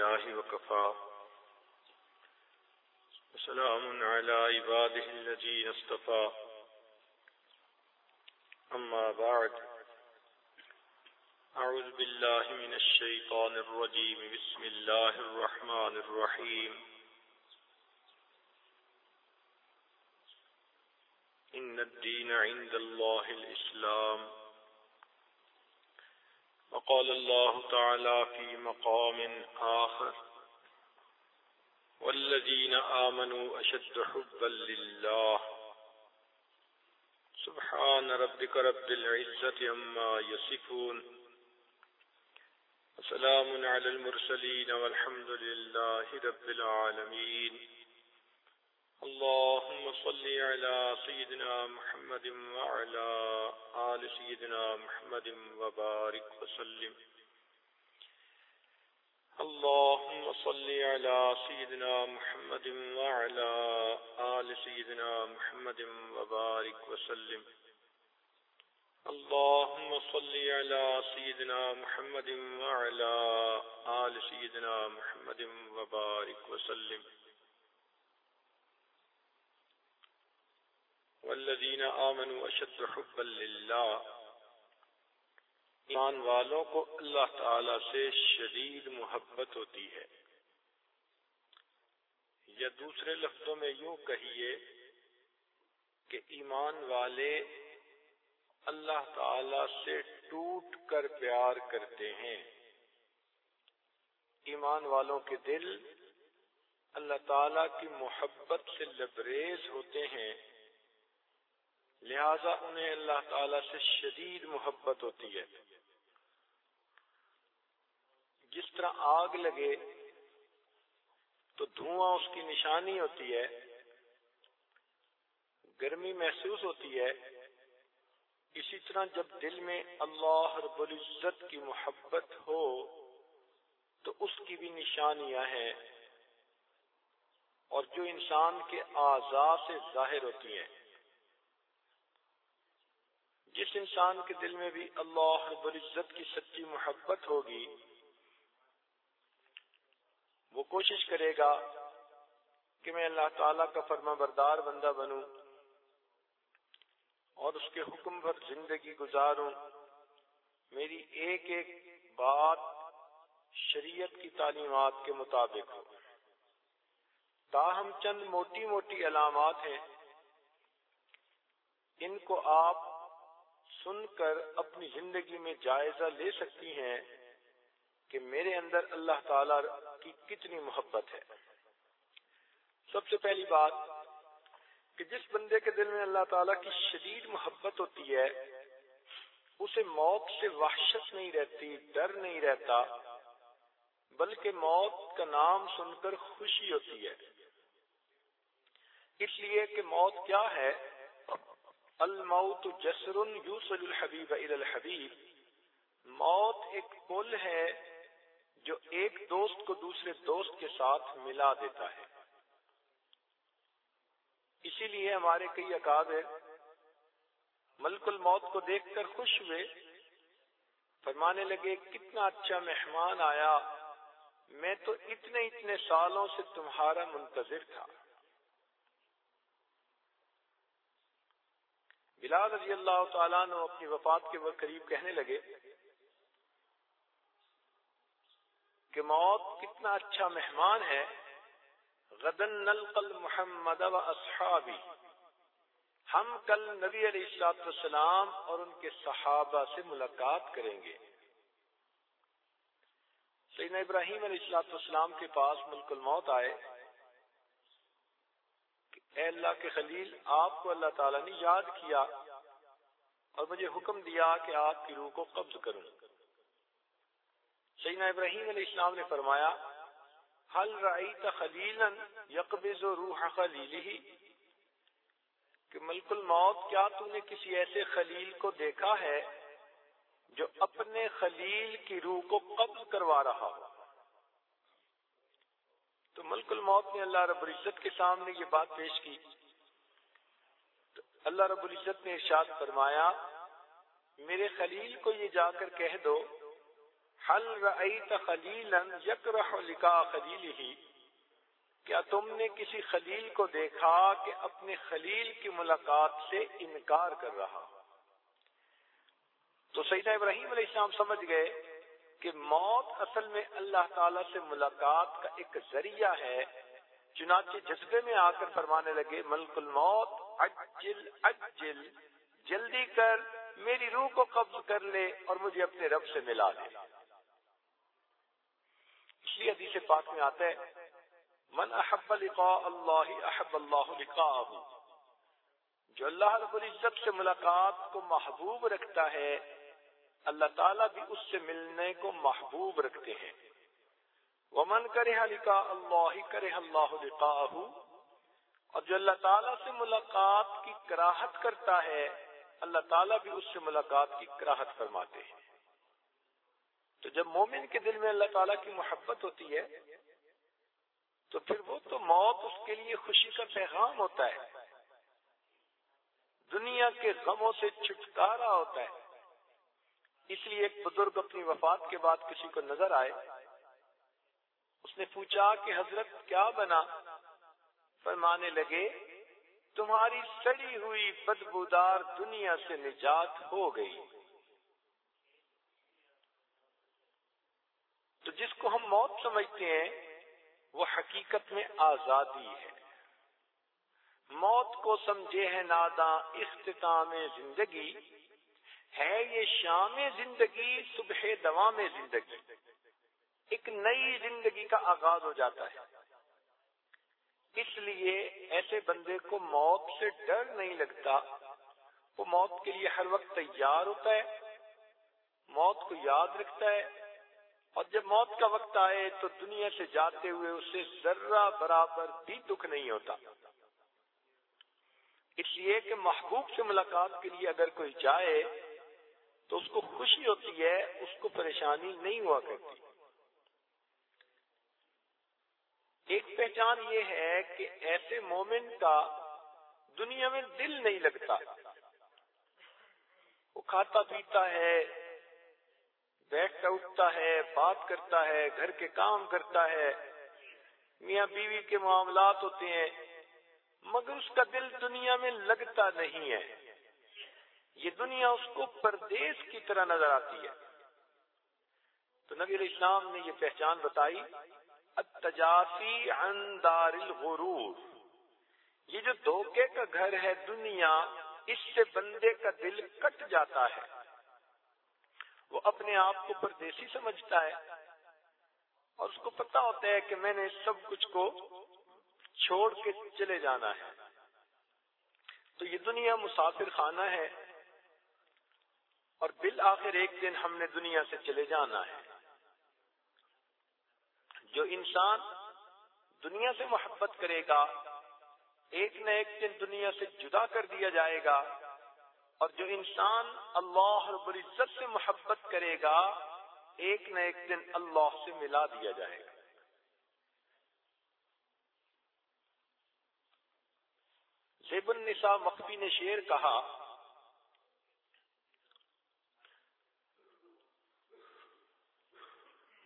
لله وكفى. وسلام على عباده الذين اصطفى. أما بعد. أعوذ بالله من الشيطان الرجيم. بسم الله الرحمن الرحيم. إن الدين عند الله الإسلام. وقال الله تعالى في مقام آخر. والذين آمنوا أشد حبا لله. سبحان ربك رب العزة أما يصفون. وسلام على المرسلين والحمد لله رب العالمين. اللهم صل على سيدنا محمد وعلى آل سيدنا محمد وبارك وسلم. اللهم صل على سيدنا محمد وعلى آل سيدنا محمد وبارك وسلم. اللهم صل على سيدنا محمد وعلى آل سيدنا محمد وبارك وسلم. والذین آمنوا اشد حبا للہ۔ ایمان والوں کو اللہ تعالی سے شدید محبت ہوتی ہے۔ یا دوسرے لفظوں میں یوں کہیے کہ ایمان والے اللہ تعالی سے ٹوٹ کر پیار کرتے ہیں۔ ایمان والوں کے دل اللہ تعالی کی محبت سے لبریز ہوتے ہیں۔ لہذا انہیں اللہ تعالی سے شدید محبت ہوتی ہے۔ جس طرح آگ لگے تو دھواں اس کی نشانی ہوتی ہے، گرمی محسوس ہوتی ہے، اسی طرح جب دل میں اللہ رب العزت کی محبت ہو تو اس کی بھی نشانیاں ہیں۔ اور جو انسان کے اعضاء سے ظاہر ہوتی ہیں۔ جس انسان کے دل میں بھی اللہ رب العزت کی سچی محبت ہوگی، وہ کوشش کرے گا کہ میں اللہ تعالی کا فرما بردار بندہ بنوں اور اس کے حکم پر زندگی گزاروں۔ میری ایک ایک بات شریعت کی تعلیمات کے مطابق ہو۔ تاہم، چند موٹی موٹی علامات ہیں۔ ان کو آپ سن کر اپنی زندگی میں جائزہ لے سکتی ہیں کہ میرے اندر اللہ تعالی کی کتنی محبت ہے۔ سب سے پہلی بات کہ جس بندے کے دل میں اللہ تعالیٰ کی شدید محبت ہوتی ہے، اسے موت سے وحشت نہیں رہتی، ڈر نہیں رہتا، بلکہ موت کا نام سن کر خوشی ہوتی ہے۔ اس لیے کہ موت کیا ہے؟ الموت جسر یوسل الحبیب الى الحبیب موت ایک پل ہے جو ایک دوست کو دوسرے دوست کے ساتھ ملا دیتا ہے۔ اسی لیے ہمارے کئی اکابر ملک الموت کو دیکھ کر خوش ہوئے۔ فرمانے لگے، کتنا اچھا مہمان آیا۔ میں تو اتنے اتنے سالوں سے تمہارا منتظر تھا۔ بلال رضی اللہ تعالیٰ نے اپنی وفات کے وقت قریب کہنے لگے کہ موت کتنا اچھا مہمان ہے۔ غدن نلقل محمد و اصحابی۔ ہم کل نبی علیہ السلاط والسلام اور ان کے صحابہ سے ملاقات کریں گے۔ سیدنا ابراہیم علیہ السلاط والسلام کے پاس ملک الموت آئے۔ اے اللہ کے خلیل، آپ کو اللہ تعالیٰ نے یاد کیا اور مجھے حکم دیا کہ آپ کی روح کو قبض کروں سیدنا ابراہیم علیہ السلام نے فرمایا حل رأیت خلیلا یقبض روح خلیلہ؟ کہ ملک الموت، کیا تو نے کسی ایسے خلیل کو دیکھا ہے جو اپنے خلیل کی روح کو قبض کروا رہا ہو؟ تو ملک الموت نے اللہ رب العزت کے سامنے یہ بات پیش کی۔ تو اللہ رب العزت نے ارشاد فرمایا، میرے خلیل کو یہ جا کر کہہ دو حل رأیت خلیلا یکرح لکا خلیلہی کیا تم نے کسی خلیل کو دیکھا کہ اپنے خلیل کی ملاقات سے انکار کر رہا؟ تو سیدہ ابراہیم علیہ السلام سمجھ گئے کہ موت اصل میں اللہ تعالی سے ملاقات کا ایک ذریعہ ہے۔ چنانچہ جذبے میں آ کر فرمانے لگے، ملک الموت اجل اجل جلدی کر، میری روح کو قبض کر لے اور مجھے اپنے رب سے ملا دے اس لیے حدیث پاک میں آتا ہے، من احب لقاء اللہ، احب اللہ جو اللہ رب العزت سے ملاقات کو محبوب رکھتا ہے اللہ تعالیٰ بھی اس سے ملنے کو محبوب رکھتے ہیں۔ ومن کرے لقاء اللہ کرے اللہ لقاءه۔ اور جو اللہ تعالیٰ سے ملاقات کی کراہت کرتا ہے، اللہ تعالیٰ بھی اس سے ملاقات کی کراہت فرماتے ہیں۔ تو جب مومن کے دل میں اللہ تعالیٰ کی محبت ہوتی ہے، تو پھر وہ تو موت اس کے لیے خوشی کا پیغام ہوتا ہے۔ دنیا کے غموں سے چھٹکارا ہوتا ہے۔ اس لیے ایک بزرگ اپنی وفات کے بعد کسی کو نظر آئے۔ اس نے پوچھا کہ حضرت کیا بنا؟ فرمانے لگے، تمہاری سڑی ہوئی بدبودار دنیا سے نجات ہو گئی۔ تو جس کو ہم موت سمجھتے ہیں، وہ حقیقت میں آزادی ہے۔ موت کو سمجھے ہے ناداں اختتام زندگی۔ ہے یہ شام زندگی، صبح دوام زندگی۔ ایک نئی زندگی کا آغاز ہو جاتا ہے۔ اس لیے ایسے بندے کو موت سے ڈر نہیں لگتا۔ وہ موت کے لیے ہر وقت تیار ہوتا ہے۔ موت کو یاد رکھتا ہے۔ اور جب موت کا وقت آئے تو دنیا سے جاتے ہوئے اسے ذرہ برابر بھی دکھ نہیں ہوتا۔ اس لیے کہ محبوب سے ملاقات کے لیے اگر کوئی جائے تو اس کو خوشی ہوتی ہے، اس کو پریشانی نہیں ہوا کرتی۔ ایک پہچان یہ ہے کہ ایسے مومن کا دنیا میں دل نہیں لگتا۔ وہ کھاتا پیتا ہے، بیٹھتا، اٹھتا ہے، بات کرتا ہے، گھر کے کام کرتا ہے۔ میاں بیوی کے معاملات ہوتے ہیں، مگر اس کا دل دنیا میں لگتا نہیں ہے۔ یہ دنیا اس کو پردیس کی طرح نظر آتی ہے۔ تو نبی علیہ السلام نے یہ پہچان بتائی، التجافی عن دار الغرور یہ جو دھوکے کا گھر ہے دنیا، اس سے بندے کا دل کٹ جاتا ہے۔ وہ اپنے آپ کو پردیسی سمجھتا ہے۔ اور اس کو پتا ہوتا ہے کہ میں نے سب کچھ کو چھوڑ کے چلے جانا ہے۔ تو یہ دنیا مسافر خانہ ہے۔ اور بالآخر ایک دن ہم نے دنیا سے چلے جانا ہے۔ جو انسان دنیا سے محبت کرے گا، ایک نہ ایک دن دنیا سے جدا کر دیا جائے گا۔ اور جو انسان اللہ رب العزت سے محبت کرے گا، ایک نہ ایک دن اللہ سے ملا دیا جائے گا۔ زیب النساء مخفی نے شیر کہا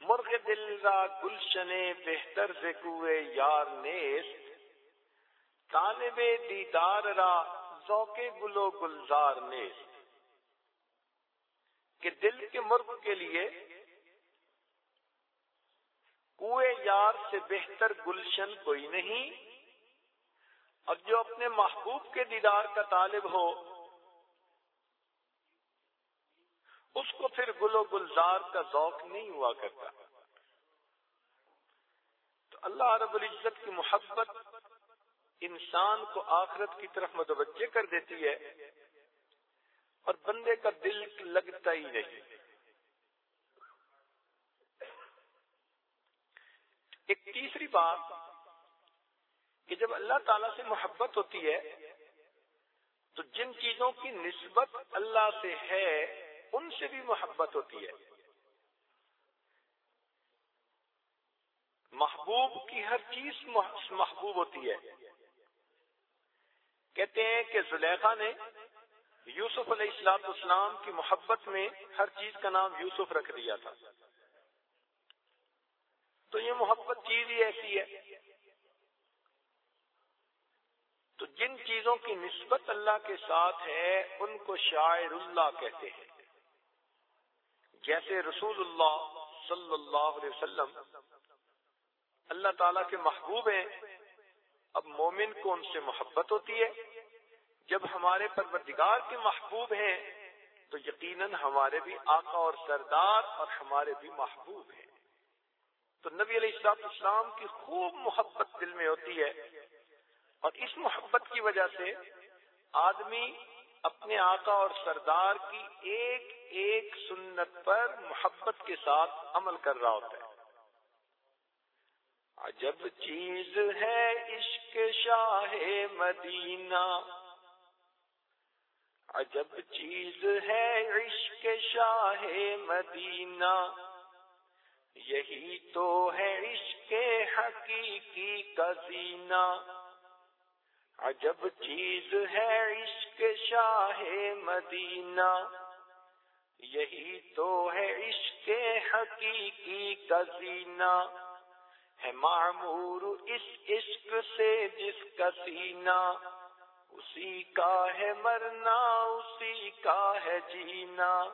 مرغ دل را گلشن بہتر سے کوئے یار نیست۔ طالب دیدار را ذوق گلو گلزار نے کہ دل کے مرغ کے لیے کوئے یار سے بہتر گلشن کوئی نہیں۔ اور جو اپنے محبوب کے دیدار کا طالب ہو اس کو پھر گلو گلزار کا ذوق نہیں ہوا کرتا۔ تو اللہ رب العزت کی محبت انسان کو آخرت کی طرف متوجہ کر دیتی ہے اور بندے کا دل لگتا ہی نہیں۔ ایک تیسری بات کہ جب اللہ تعالی سے محبت ہوتی ہے تو جن چیزوں کی نسبت اللہ سے ہے ان سے بھی محبت ہوتی ہے۔ محبوب کی ہر چیز محبوب ہوتی ہے۔ کہتے ہیں کہ زلیخا نے یوسف علیہ السلاط اسلام کی محبت میں ہر چیز کا نام یوسف رکھ دیا تھا۔ تو یہ محبت چیز ہی ایسی ہے۔ تو جن چیزوں کی نسبت اللہ کے ساتھ ہے، ان کو شاعر اللہ کہتے ہیں۔ جیسے رسول اللہ صلی اللہ علیہ وسلم اللہ تعالی کے محبوب ہیں، اب مومن کو ان سے محبت ہوتی ہے۔ جب ہمارے پروردگار کے محبوب ہیں، تو یقیناً ہمارے بھی آقا اور سردار اور ہمارے بھی محبوب ہیں۔ تو نبی علیہ السلام اسلام کی خوب محبت دل میں ہوتی ہے۔ اور اس محبت کی وجہ سے آدمی اپنے آقا اور سردار کی ایک ایک سنت پر محبت کے ساتھ عمل کر رہا ہوتا ہے۔ عجب چیز ہے عشق شاہ مدینہ۔ عجب چیز ہے عشق شاہ مدینہ۔ یہی تو ہے عشق حقیقی کا زینہ عجب چیز ہے عشق شاہ مدینہ، یہی تو ہے عشق حقیقی کا زینہ ہے معمور اس عشق سے جس کا سینہ، اسی کا ہے مرنا، اسی کا ہے جینا۔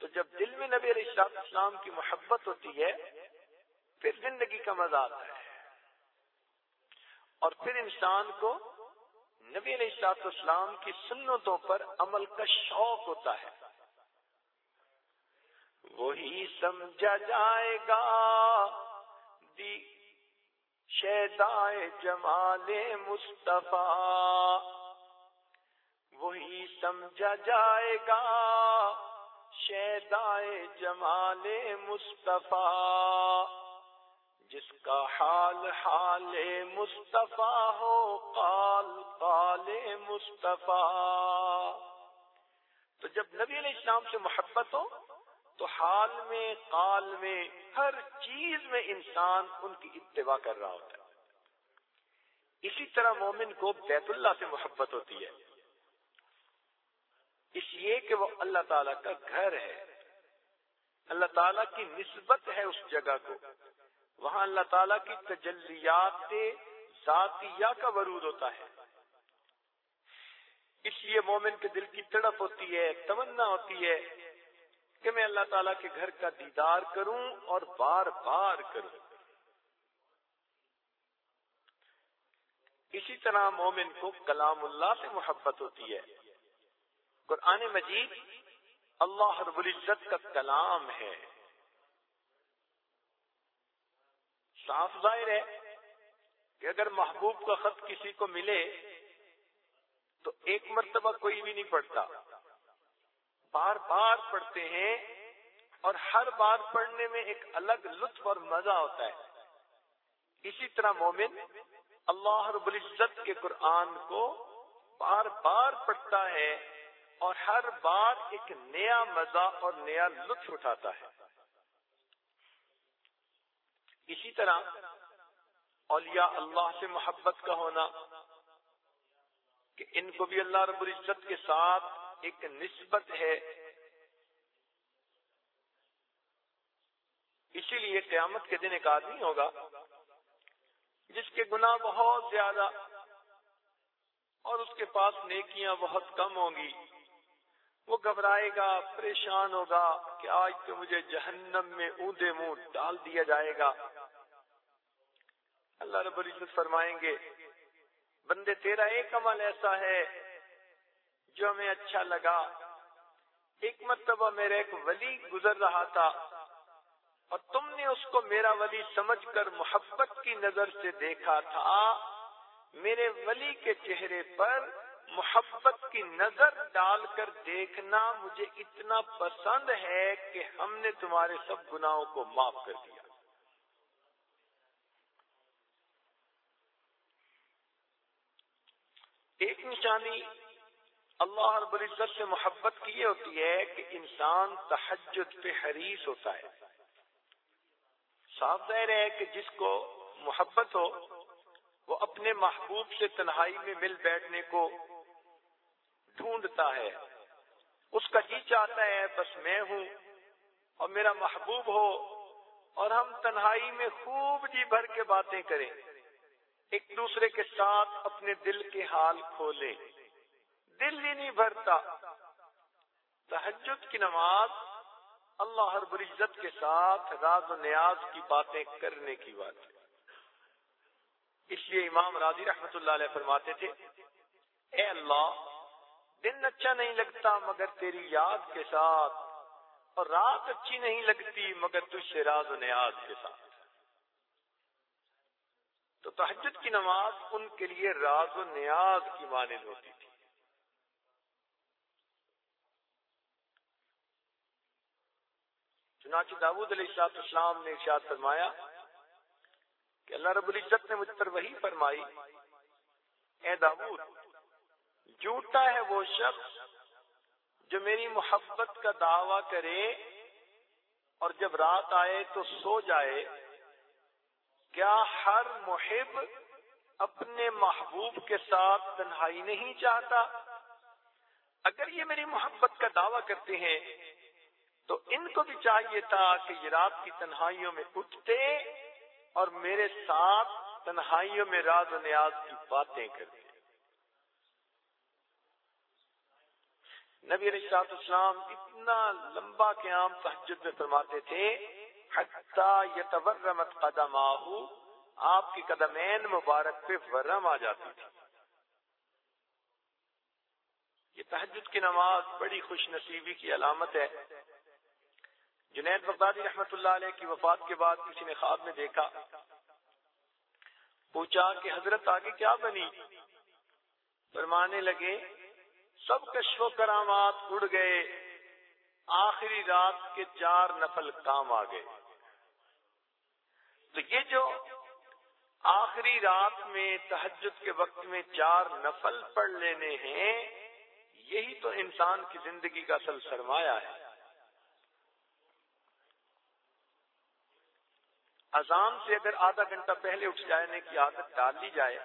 تو جب دل میں نبی علیہ السلام کی محبت ہوتی ہے، پھر زندگی کا مزہ آتا ہے۔ اور پھر انسان کو نبی علیہ السلاط اسلام کی سنتوں پر عمل کا شوق ہوتا ہے۔ وہی سمجھا جائے گا۔ دی شیدائے جمال مصطفیٰ۔ وہی سمجھا جائے گا۔ شیدائے جمال مصطفیٰ۔ کا حال حال مصطفیٰ ہو، قال قال مصطفیٰ۔ تو جب نبی علیہ السلام سے محبت ہو، تو حال میں، قال میں، ہر چیز میں انسان ان کی اتباع کر رہا ہوتا ہے۔ اسی طرح مومن کو بیت اللہ سے محبت ہوتی ہے۔ اس لیے کہ وہ اللہ تعالی کا گھر ہے۔ اللہ تعالیٰ کی نسبت ہے اس جگہ کو۔ وہاں اللہ تعالیٰ کی تجلیات ذاتیہ کا ورود ہوتا ہے۔ اس لیے مومن کے دل کی تڑپ ہوتی ہے، تمنا ہوتی ہے کہ میں اللہ تعالیٰ کے گھر کا دیدار کروں اور بار بار کروں۔ اسی طرح مومن کو کلام اللہ سے محبت ہوتی ہے۔ قرآن مجید اللہ رب العزت کا کلام ہے۔ صاف ظاہر ہے کہ اگر محبوب کا خط کسی کو ملے تو ایک مرتبہ کوئی بھی نہیں پڑھتا۔ بار بار پڑھتے ہیں اور ہر بار پڑھنے میں ایک الگ لطف اور مزہ ہوتا ہے۔ اسی طرح مومن اللہ رب العزت کے قرآن کو بار بار پڑھتا ہے اور ہر بار ایک نیا مزہ اور نیا لطف اٹھاتا ہے۔ اسی طرح اولیاء اللہ سے محبت کا ہونا، کہ ان کو بھی اللہ رب العزت کے ساتھ ایک نسبت ہے۔ اسی لیے قیامت کے دن ایک آدمی ہوگا جس کے گناہ بہت زیادہ اور اس کے پاس نیکیاں بہت کم ہوں گی۔ وہ گھبرائے گا، پریشان ہوگا کہ آج تو مجھے جہنم میں اوندے منہ ڈال دیا جائے گا۔ اللہ رب العزت فرمائیں گے، بندے تیرا ایک عمل ایسا ہے جو ہمیں اچھا لگا۔ ایک مرتبہ میرا ایک ولی گزر رہا تھا اور تم نے اس کو میرا ولی سمجھ کر محبت کی نظر سے دیکھا تھا۔ میرے ولی کے چہرے پر محبت کی نظر ڈال کر دیکھنا مجھے اتنا پسند ہے کہ ہم نے تمہارے سب گناہوں کو معاف کر دیا۔ ایک نشانی اللہ رب العزت سے محبت کی یہ ہوتی ہے کہ انسان تحجد پہ حریص ہوتا ہے۔ صاف ظاہر ہے کہ جس کو محبت ہو، وہ اپنے محبوب سے تنہائی میں مل بیٹھنے کو ڈھونڈتا ہے۔ اس کا جی چاہتا ہے، بس میں ہوں اور میرا محبوب ہو اور ہم تنہائی میں خوب جی بھر کے باتیں کریں۔ ایک دوسرے کے ساتھ اپنے دل کے حال کھولیں۔ دل ہی نہیں بھرتا۔ تحجد کی نماز اللہ ہر العزت کے ساتھ راز و نیاز کی باتیں کرنے کی بات ہے۔ اس لیے امام راضی رحمت اللہ علیہ فرماتے تھے، اے اللہ، دن اچھا نہیں لگتا مگر تیری یاد کے ساتھ، اور رات اچھی نہیں لگتی مگر تجھ سے راز و نیاز کے ساتھ۔ تو تحجد کی نماز ان کے لیے راز و نیاز کی مانند ہوتی تھی۔ چنانچہ داود علیہ السلاط اسلام نے ارشاد فرمایا کہ اللہ رب العزت نے مجھ پر وہی فرمائی، اے داود جھوٹا ہے وہ شخص جو میری محبت کا دعویٰ کرے اور جب رات آئے تو سو جائے۔ کیا ہر محب اپنے محبوب کے ساتھ تنہائی نہیں چاہتا؟ اگر یہ میری محبت کا دعویٰ کرتے ہیں، تو ان کو بھی چاہیے تھا کہ یہ رات کی تنہائیوں میں اٹھتے اور میرے ساتھ تنہائیوں میں راز و نیاز کی باتیں کرتے۔ نبی علیہ اسلام اتنا لمبا قیام تحجد میں فرماتے تھے یتورمت قدم آپ کی قدمین مبارک پہ ورم آ جاتی تھی۔ یہ تحجد کی نماز بڑی خوش نصیبی کی علامت ہے۔ جنید بغدادی رحمت اللہ علیہ کی وفات کے بعد کسی نے خواب میں دیکھا۔ پوچھا کہ حضرت آگے کیا بنی؟ فرمانے لگے، سب کشو کرامات اڑ گئے، آخری رات کے چار نفل کام آ گئے۔ تو یہ جو آخری رات میں تحجد کے وقت میں چار نفل پڑھ لینے ہیں، یہی تو انسان کی زندگی کا اصل سرمایہ ہے۔ اذان سے اگر آدھا گھنٹہ پہلے اٹھ جانے کی عادت ڈال لی جائے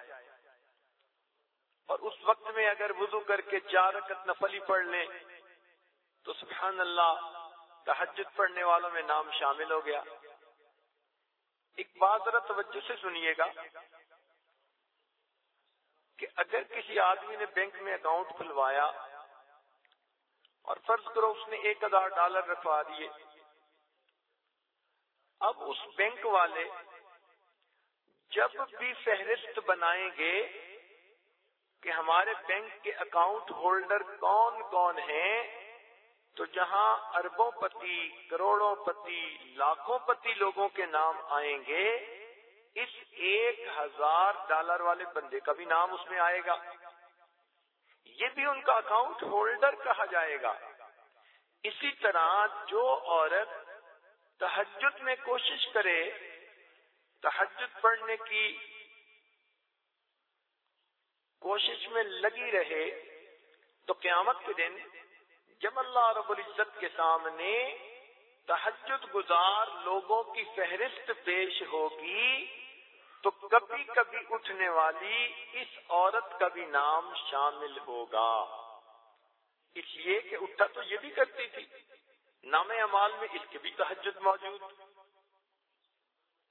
اور اس وقت میں اگر وضو کر کے چار رکت نفلی پڑھ لیں، تو سبحان اللہ تحجد پڑھنے والوں میں نام شامل ہو گیا۔ ایک بات ذرا توجہ سے سنیے گا کہ اگر کسی آدمی نے بینک میں اکاؤنٹ کھلوایا اور فرض کرو اس نے ایک ہزار ڈالر رکھوا دیے، اب اس بینک والے جب بھی فہرست بنائیں گے کہ ہمارے بینک کے اکاؤنٹ ہولڈر کون کون ہیں تو جہاں اربوں پتی، کروڑوں پتی، لاکھوں پتی لوگوں کے نام آئیں گے، اس ایک ہزار ڈالر والے بندے کا بھی نام اس میں آئے گا۔ یہ بھی ان کا اکاؤنٹ ہولڈر کہا جائے گا۔ اسی طرح جو عورت تحجد میں کوشش کرے تحجد پڑھنے کی کوشش میں لگی رہے، تو قیامت کے دن جب اللہ رب العزت کے سامنے تحجد گزار لوگوں کی فہرست پیش ہوگی، تو کبھی کبھی اٹھنے والی اس عورت کا بھی نام شامل ہوگا۔ اس لیے کہ اٹھا تو یہ بھی کرتی تھی۔ نام امال میں اس کے بھی تحجد موجود۔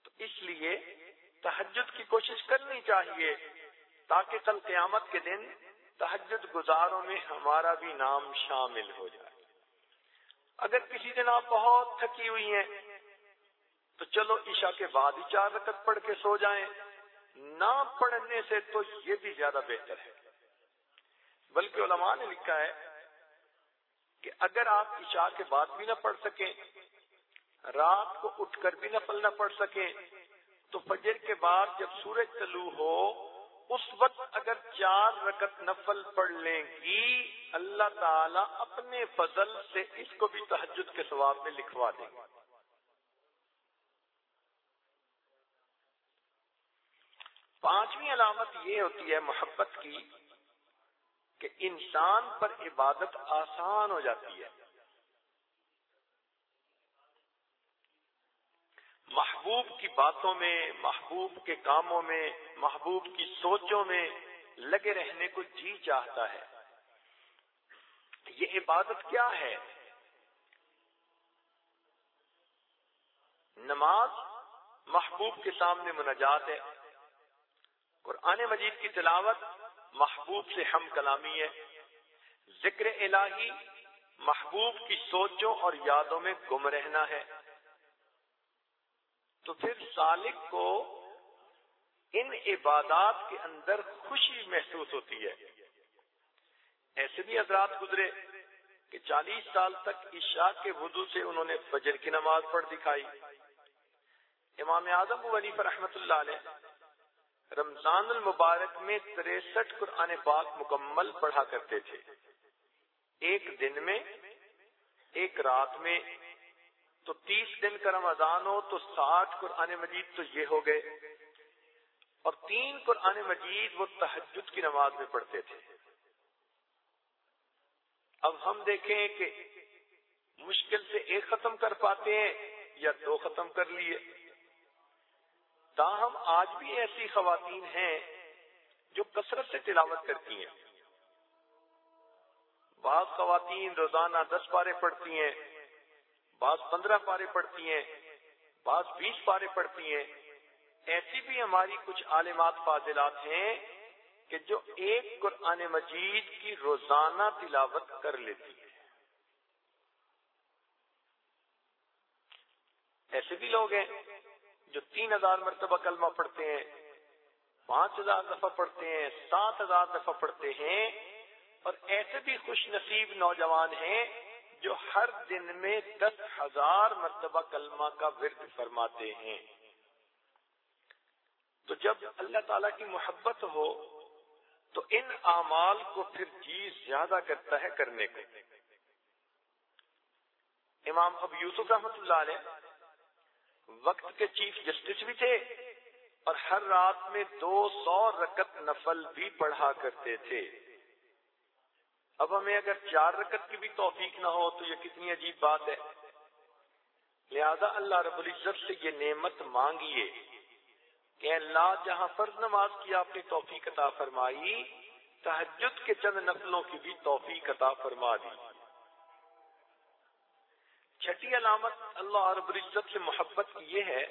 تو اس لیے تحجد کی کوشش کرنی چاہیے تاکہ کل قیامت کے دن تحجد گزاروں میں ہمارا بھی نام شامل ہو جائے۔ اگر کسی دن آپ بہت تھکی ہوئی ہیں، تو چلو عشاء کے بعد ہی چار رکت پڑھ کے سو جائیں۔ نہ پڑھنے سے تو یہ بھی زیادہ بہتر ہے۔ بلکہ علماء نے لکھا ہے کہ اگر آپ عشاء کے بعد بھی نہ پڑھ سکیں، رات کو اٹھ کر بھی نفل نہ پڑھ سکیں، تو فجر کے بعد جب سورج طلوع ہو اس وقت اگر چار رکت نفل پڑھ لیں گی، اللہ تعالی اپنے فضل سے اس کو بھی تحجد کے ثواب میں لکھوا دیں گے۔ پانچویں علامت یہ ہوتی ہے محبت کی کہ انسان پر عبادت آسان ہو جاتی ہے۔ محبوب کی باتوں میں، محبوب کے کاموں میں، محبوب کی سوچوں میں لگے رہنے کو جی چاہتا ہے۔ یہ عبادت کیا ہے؟ نماز محبوب کے سامنے مناجات ہے۔ قرآن مجید کی تلاوت محبوب سے ہم کلامی ہے۔ ذکر الہی محبوب کی سوچوں اور یادوں میں گم رہنا ہے۔ تو پھر سالک کو ان عبادات کے اندر خوشی محسوس ہوتی ہے۔ ایسے بھی حضرات گزرے کہ چالیس سال تک عشاء کے وضو سے انہوں نے فجر کی نماز پڑھ دکھائی۔ امام اعظم علی پر رحمت اللہ علیہ رمضان المبارک میں تریسٹھ قرآن پاک مکمل پڑھا کرتے تھے۔ ایک دن میں، ایک رات میں تو تیس دن کا رمضان ہو، تو ساٹھ قرآن مجید تو یہ ہو گئے۔ اور تین قرآن مجید وہ تحجد کی نماز میں پڑھتے تھے۔ اب ہم دیکھیں کہ مشکل سے ایک ختم کر پاتے ہیں یا دو ختم کر لیے۔ تاہم، آج بھی ایسی خواتین ہیں جو کثرت سے تلاوت کرتی ہیں۔ بعض خواتین روزانہ دس پارے پڑھتی ہیں۔ بعض پندرہ پارے پڑھتی ہیں، بعض بیس پارے پڑھتی ہیں۔ ایسی بھی ہماری کچھ عالمات فاضلات ہیں کہ جو ایک قرآن مجید کی روزانہ تلاوت کر لیتی ہے ایسے بھی لوگ ہیں جو تین ہزار مرتبہ کلمہ پڑھتے ہیں، پانچ ہزار دفعہ پڑھتے ہیں، سات ہزار دفعہ پڑھتے ہیں۔ اور ایسے بھی خوش نصیب نوجوان ہیں جو ہر دن میں دس ہزار مرتبہ کلمہ کا ورد فرماتے ہیں۔ تو جب اللہ تعالی کی محبت ہو، تو ان اعمال کو پھر جی زیادہ کرتا ہے کرنے کو۔ امام اب یوسف رحمت اللہ علیہ وقت کے چیف جسٹس بھی تھے اور ہر رات میں دو سو رکت نفل بھی پڑھا کرتے تھے۔ اب ہمیں اگر چار رکت کی بھی توفیق نہ ہو تو یہ کتنی عجیب بات ہے۔ لہذا اللہ رب العزت سے یہ نعمت مانگیے کہ اللہ جہاں فرض نماز کی آپ نے توفیق عطا فرمائی تحجد کے چند نفلوں کی بھی توفیق عطا فرما دی۔ چھٹی علامت اللہ رب العزت سے محبت کی یہ ہے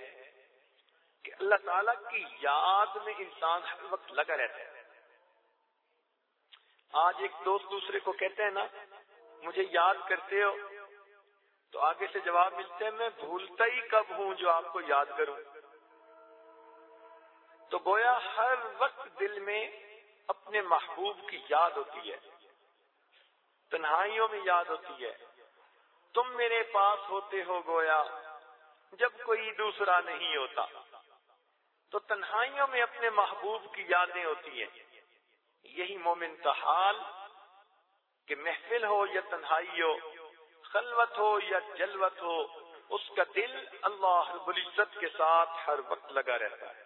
کہ اللہ تعالی کی یاد میں انسان ہر وقت لگا رہتا ہے۔ آج ایک دوست دوسرے کو کہتے ہیں نا، مجھے یاد کرتے ہو، تو آگے سے جواب ملتے ہیں، میں بھولتا ہی کب ہوں جو آپ کو یاد کروں۔ تو گویا ہر وقت دل میں اپنے محبوب کی یاد ہوتی ہے، تنہائیوں میں یاد ہوتی ہے۔ تم میرے پاس ہوتے ہو گویا، جب کوئی دوسرا نہیں ہوتا۔ تو تنہائیوں میں اپنے محبوب کی یادیں ہوتی ہیں۔ یہی مومن کا حال کہ محفل ہو یا تنہائی ہو، خلوت ہو یا جلوت ہو، اس کا دل اللہ رب العزت کے ساتھ ہر وقت لگا رہتا ہے۔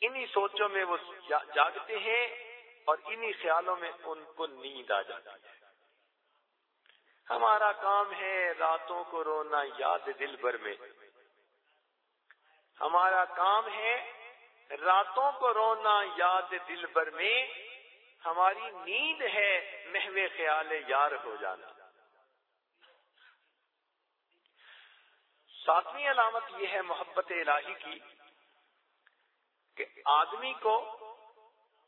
انہی سوچوں میں وہ جاگتے ہیں اور انہی خیالوں میں ان کو نیند آ جاتی ہے۔ ہمارا کام ہے راتوں کو رونا یاد دل بھر میں۔ ہمارا کام ہے راتوں کو رونا یاد دل بھر میں، ہماری نیند ہے محو خیال یار ہو جانا۔ ساتویں علامت یہ ہے محبت الہی کی کہ آدمی کو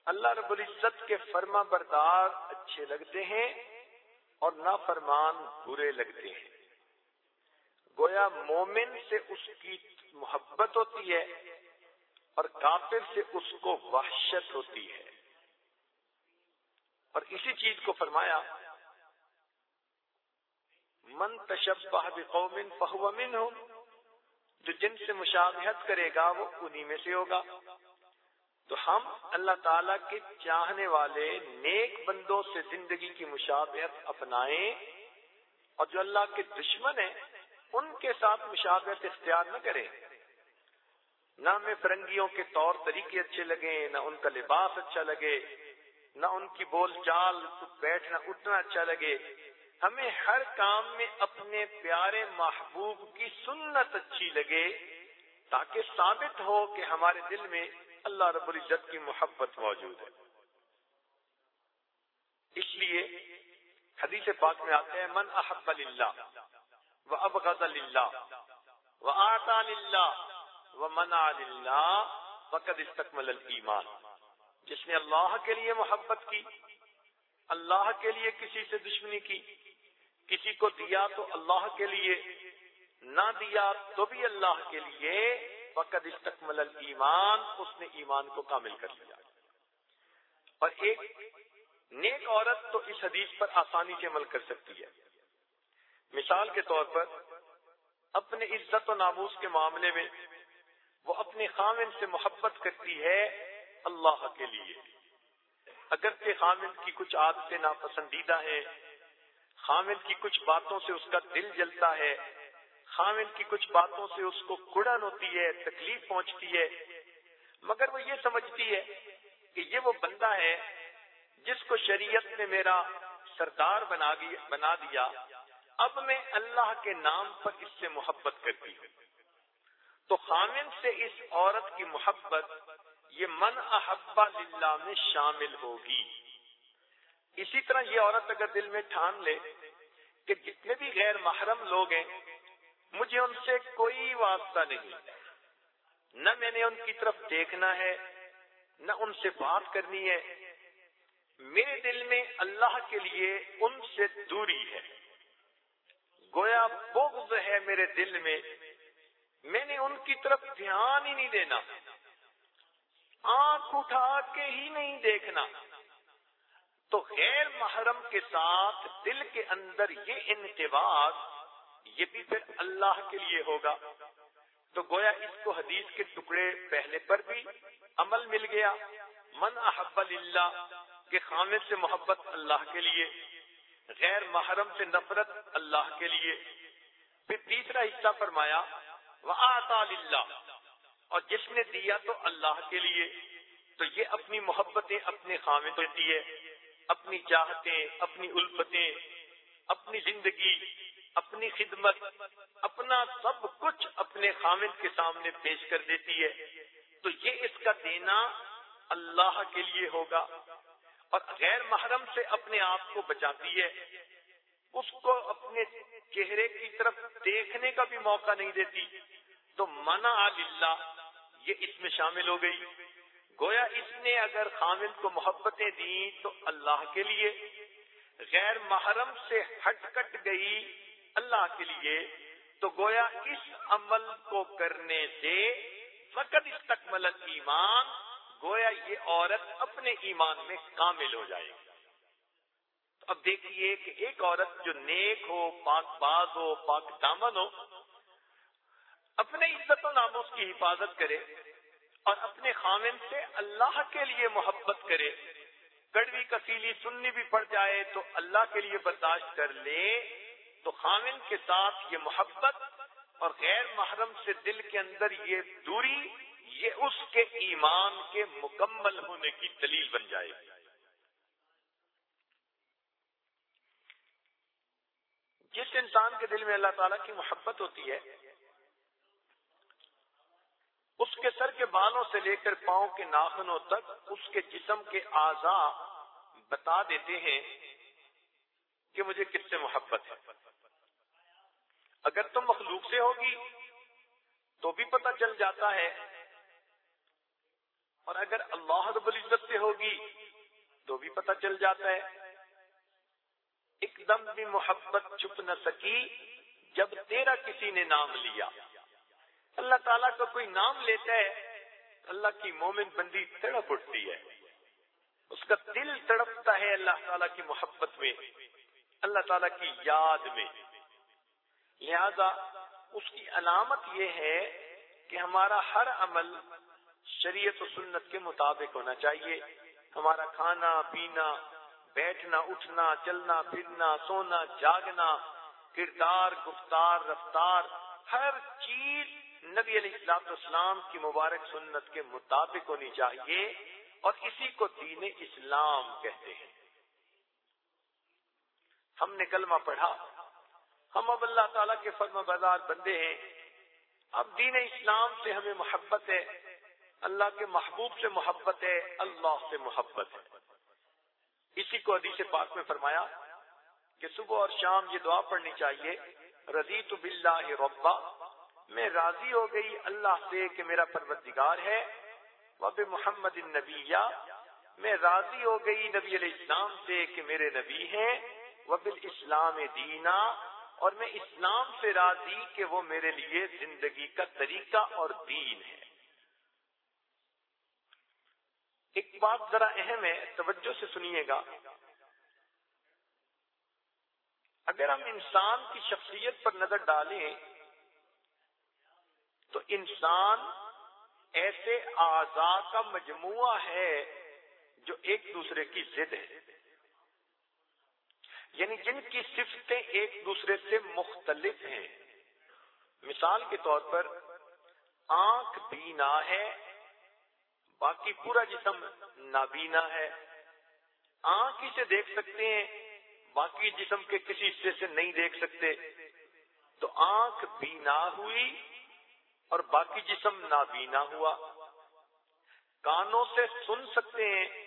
اللہ رب العزت کے فرما بردار اچھے لگتے ہیں اور نافرمان برے لگتے ہیں۔ گویا مومن سے اس کی محبت ہوتی ہے اور کافر سے اس کو وحشت ہوتی ہے۔ اور اسی چیز کو فرمایا، من تشبہ بقوم فہو منہم جو جن سے مشابہت کرے گا وہ انہی میں سے ہوگا۔ تو ہم اللہ تعالی کے چاہنے والے نیک بندوں سے زندگی کی مشابہت اپنائیں اور جو اللہ کے دشمن ہیں ان کے ساتھ مشابہت اختیار نہ کریں نہ ہمیں فرنگیوں کے طور طریقے اچھے لگے، نہ ان کا لباس اچھا لگے، نہ ان کی بول چال بیٹھنا، اٹھنا اچھا لگے۔ ہمیں ہر کام میں اپنے پیارے محبوب کی سنت اچھی لگے، تاکہ ثابت ہو کہ ہمارے دل میں اللہ رب العزت کی محبت موجود ہے۔ اس لیے حدیث پاک میں آتے ہیں من احب اللہ و ابغض اللہ و آتا اللہ و منع اللہ فقد استقمل الایمان جس نے اللہ کے لیے محبت کی، اللہ کے لیے کسی سے دشمنی کی، کسی کو دیا تو اللہ کے لیے، نہ دیا تو بھی اللہ کے لیے، فقد استقمل الایمان اس نے ایمان کو کامل کر لیا۔ اور ایک نیک عورت تو اس حدیث پر آسانی سے عمل کر سکتی ہے۔ مثال کے طور پر اپنے عزت و ناموس کے معاملے میں وہ اپنے خامن سے محبت کرتی ہے اللہ کے لیے۔ اگر خامن کی کچھ عادتیں ناپسندیدہ ہیں، خامن کی کچھ باتوں سے اس کا دل جلتا ہے، خامن کی کچھ باتوں سے اس کو کڑن ہوتی ہے، تکلیف پہنچتی ہے، مگر وہ یہ سمجھتی ہے کہ یہ وہ بندہ ہے جس کو شریعت نے میرا سردار بنا دیا۔ اب میں اللہ کے نام پر اس سے محبت کرتی ہوں۔ تو خامن سے اس عورت کی محبت یہ من احبا للہ میں شامل ہوگی۔ اسی طرح یہ عورت اگر دل میں ٹھان لے کہ جتنے بھی غیر محرم لوگ ہیں، مجھے ان سے کوئی واسطہ نہیں۔ نہ میں نے ان کی طرف دیکھنا ہے، نہ ان سے بات کرنی ہے۔ میرے دل میں اللہ کے لیے ان سے دوری ہے۔ گویا بغض ہے میرے دل میں۔ میں نے ان کی طرف دھیان ہی نہیں دینا۔ آنکھ اٹھا کے ہی نہیں دیکھنا۔ تو غیر محرم کے ساتھ دل کے اندر یہ انتباس یہ بھی پھر اللہ کے لیے ہوگا۔ تو گویا اس کو حدیث کے ٹکڑے پہلے پر بھی عمل مل گیا۔ من احب اللہ کے خامد سے محبت اللہ کے لیے۔ غیر محرم سے نفرت اللہ کے لیے۔ پھر تیسرا حصہ فرمایا وہ اللہ اور جس نے دیا تو اللہ کے لیے۔ تو یہ اپنی محبتیں اپنے خامد دیتی ہے، اپنی چاہتیں، اپنی الفتیں، اپنی زندگی، اپنی خدمت، اپنا سب کچھ اپنے خامد کے سامنے پیش کر دیتی ہے۔ تو یہ اس کا دینا اللہ کے لیے ہوگا۔ اور غیر محرم سے اپنے آپ کو بچاتی ہے۔ اس کو اپنے چہرے کی طرف دیکھنے کا بھی موقع نہیں دیتی۔ تو منع اللہ یہ اس میں شامل ہو گئی۔ گویا اس نے اگر خامل کو محبتیں دی تو اللہ کے لیے۔ غیر محرم سے ہٹ کٹ گئی اللہ کے لیے۔ تو گویا اس عمل کو کرنے سے فقط استقمل ایمان گویا یہ عورت اپنے ایمان میں کامل ہو جائے گی۔ اب دیکھیے کہ ایک عورت جو نیک ہو، پاک باز ہو، پاک دامن ہو، اپنے عزت و ناموس کی حفاظت کرے اور اپنے خامن سے اللہ کے لیے محبت کرے کڑوی کسیلی سننی بھی پڑ جائے تو اللہ کے لیے برداشت کر لے، تو خامن کے ساتھ یہ محبت اور غیر محرم سے دل کے اندر یہ دوری یہ اس کے ایمان کے مکمل ہونے کی دلیل بن جائے گی۔ جس انسان کے دل میں اللہ تعالیٰ کی محبت ہوتی ہے، اس کے سر کے بالوں سے لے کر پاؤں کے ناخنوں تک اس کے جسم کے اعضا بتا دیتے ہیں کہ مجھے کس سے محبت ہے۔ اگر تم مخلوق سے ہوگی تو بھی پتہ چل جاتا ہے اور اگر اللہ رب العزت سے ہوگی تو بھی پتہ چل جاتا ہے۔ ایک دم بھی محبت چھپ نہ سکی جب تیرا کسی نے نام لیا۔ اللہ تعالیٰ کا کوئی نام لیتا ہے، اللہ کی مومن بندی تڑپ اٹھتی ہے۔ اس کا دل تڑپتا ہے اللہ تعالیٰ کی محبت میں، اللہ تعالیٰ کی یاد میں۔ لہذا اس کی علامت یہ ہے کہ ہمارا ہر عمل شریعت و سنت کے مطابق ہونا چاہیے۔ ہمارا کھانا، پینا، بیٹھنا، اٹھنا، چلنا، پھرنا، سونا، جاگنا، کردار، گفتار، رفتار، ہر چیز نبی علیہ السلام اسلام کی مبارک سنت کے مطابق ہونی چاہیے اور اسی کو دین اسلام کہتے ہیں۔ ہم نے کلمہ پڑھا۔ ہم اب اللہ تعالیٰ کے فرم بازار بندے ہیں۔ اب دین اسلام سے ہمیں محبت ہے۔ اللہ کے محبوب سے محبت ہے، اللہ سے محبت ہے۔ اسی کو حدیث پاک میں فرمایا کہ صبح اور شام یہ دعا پڑھنی چاہیے رضی تو بلّہ ربا، میں راضی ہو گئی اللہ سے کہ میرا پروردگار ہے۔ وب محمد النبی میں راضی ہو گئی نبی علیہ السلام سے کہ میرے نبی ہیں۔ وب اسلام دینا، اور میں اسلام سے راضی کہ وہ میرے لیے زندگی کا طریقہ اور دین ہے۔ ایک بات ذرا اہم ہے، توجہ سے سنیے گا۔ اگر ہم انسان کی شخصیت پر نظر ڈالیں، تو انسان ایسے اعضا کا مجموعہ ہے جو ایک دوسرے کی ضد ہے۔ یعنی جن کی صفتیں ایک دوسرے سے مختلف ہیں۔ مثال کے طور پر، آنکھ بینا ہے باقی پورا جسم نابینا ہے۔ آنکھ ہی سے دیکھ سکتے ہیں، باقی جسم کے کسی حصے سے نہیں دیکھ سکتے۔ تو آنکھ بینا ہوئی اور باقی جسم نابینا ہوا۔ کانوں سے سن سکتے ہیں،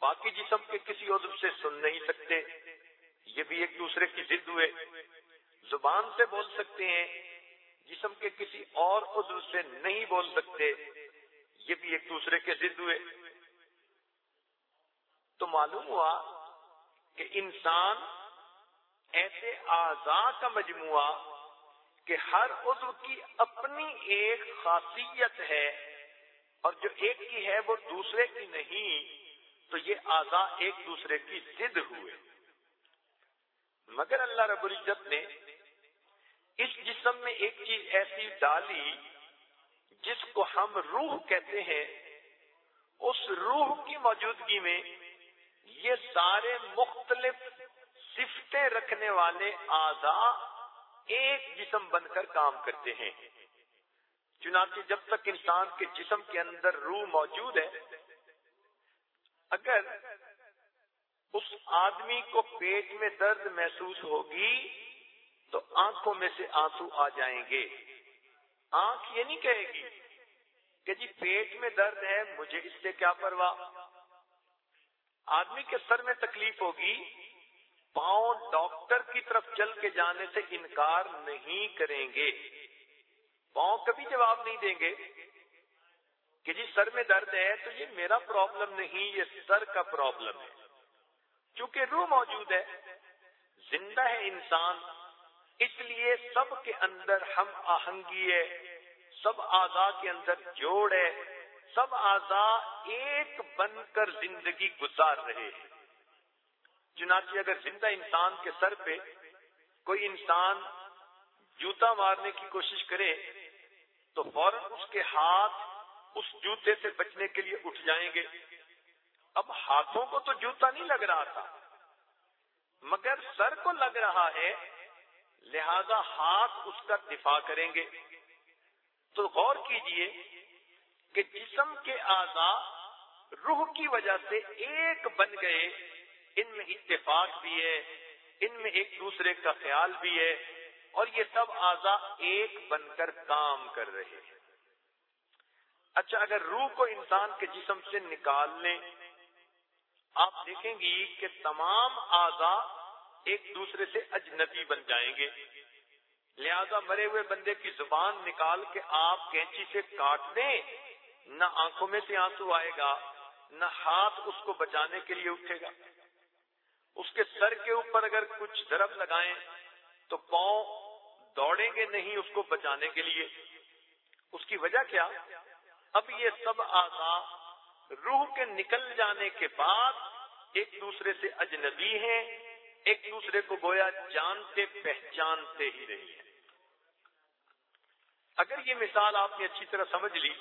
باقی جسم کے کسی عضو سے سن نہیں سکتے۔ یہ بھی ایک دوسرے کی ضد ہوئے۔ زبان سے بول سکتے ہیں، جسم کے کسی اور عضو سے نہیں بول سکتے۔ یہ بھی ایک دوسرے کے ضد ہوئے۔ تو معلوم ہوا کہ انسان ایسے اعضاء کا مجموعہ کہ ہر عضو کی اپنی ایک خاصیت ہے اور جو ایک کی ہے وہ دوسرے کی نہیں، تو یہ اعضاء ایک دوسرے کی ضد ہوئے۔ مگر اللہ رب العزت نے اس جسم میں ایک چیز ایسی ڈالی جس کو ہم روح کہتے ہیں، اس روح کی موجودگی میں یہ سارے مختلف صفتیں رکھنے والے اعضاء ایک جسم بن کر کام کرتے ہیں۔ چنانچہ جب تک انسان کے جسم کے اندر روح موجود ہے، اگر اس آدمی کو پیٹ میں درد محسوس ہوگی، تو آنکھوں میں سے آنسو آ جائیں گے۔ آنکھ یہ نہیں کہے گی کہ جی پیٹ میں درد ہے، مجھے اس سے کیا پرواہ؟ آدمی کے سر میں تکلیف ہوگی، پاؤں ڈاکٹر کی طرف چل کے جانے سے انکار نہیں کریں گے۔ پاؤں کبھی جواب نہیں دیں گے کہ جی سر میں درد ہے تو یہ میرا پرابلم نہیں، یہ سر کا پرابلم ہے۔ چونکہ روح موجود ہے، زندہ ہے انسان۔ اس لیے سب کے اندر ہم آہنگی ہے، سب آزا کے اندر جوڑ ہے، سب آزا ایک بن کر زندگی گزار رہے ہیں۔ چنانچہ اگر زندہ انسان کے سر پہ کوئی انسان جوتا مارنے کی کوشش کرے، تو فوراً اس کے ہاتھ اس جوتے سے بچنے کے لیے اٹھ جائیں گے۔ اب ہاتھوں کو تو جوتا نہیں لگ رہا تھا، مگر سر کو لگ رہا ہے۔ لہذا ہاتھ اس کا دفاع کریں گے۔ تو غور کیجیے کہ جسم کے اعضا روح کی وجہ سے ایک بن گئے۔ ان میں اتفاق بھی ہے، ان میں ایک دوسرے کا خیال بھی ہے۔ اور یہ سب اعضا ایک بن کر کام کر رہے ہیں۔ اچھا اگر روح کو انسان کے جسم سے نکال لیں، آپ دیکھیں گی کہ تمام اعضا ایک دوسرے سے اجنبی بن جائیں گے۔ لہذا مرے ہوئے بندے کی زبان نکال کے آپ کینچی سے کاٹ دیں۔ نہ آنکھوں میں سے آنسو آئے گا، نہ ہاتھ اس کو بچانے کے لیے اٹھے گا۔ اس کے سر کے اوپر اگر کچھ ضرب لگائیں تو پاؤں دوڑیں گے نہیں اس کو بچانے کے لیے۔ اس کی وجہ کیا؟ اب یہ سب آزاد روح کے نکل جانے کے بعد ایک دوسرے سے اجنبی ہیں۔ ایک دوسرے کو گویا جانتے پہچانتے ہی رہی ہے اگر یہ مثال آپ نے اچھی طرح سمجھ لی،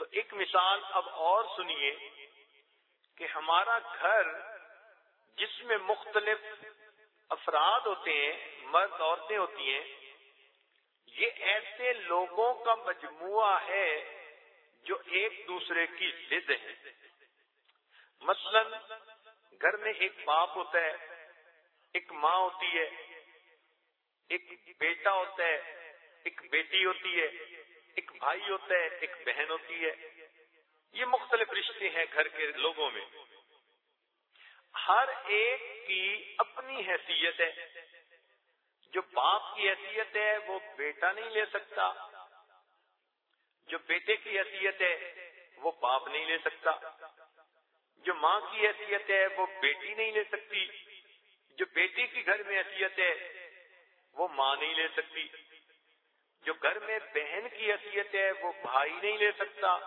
تو ایک مثال اب اور سنیے کہ ہمارا گھر جس میں مختلف افراد ہوتے ہیں، مرد، عورتیں ہوتی ہیں، یہ ایسے لوگوں کا مجموعہ ہے جو ایک دوسرے کی ضد ہے مثلا گھر میں ایک باپ ہوتا ہے، ایک ماں ہوتی ہے، ایک بیٹا ہوتا ہے، ایک بیٹی ہوتی ہے، ایک بھائی ہوتا ہے، ایک بہن ہوتی ہے۔ یہ مختلف رشتے ہیں گھر کے لوگوں میں۔ ہر ایک کی اپنی حیثیت ہے۔ جو باپ کی حیثیت ہے، وہ بیٹا نہیں لے سکتا۔ جو بیٹے کی حیثیت ہے، وہ باپ نہیں لے سکتا۔ جو ماں کی حیثیت ہے وہ بیٹی نہیں لے سکتی، جو بیٹی کی گھر میں حیثیت ہے وہ ماں نہیں لے سکتی۔ جو گھر میں بہن کی حیثیت ہے وہ بھائی نہیں لے سکتا۔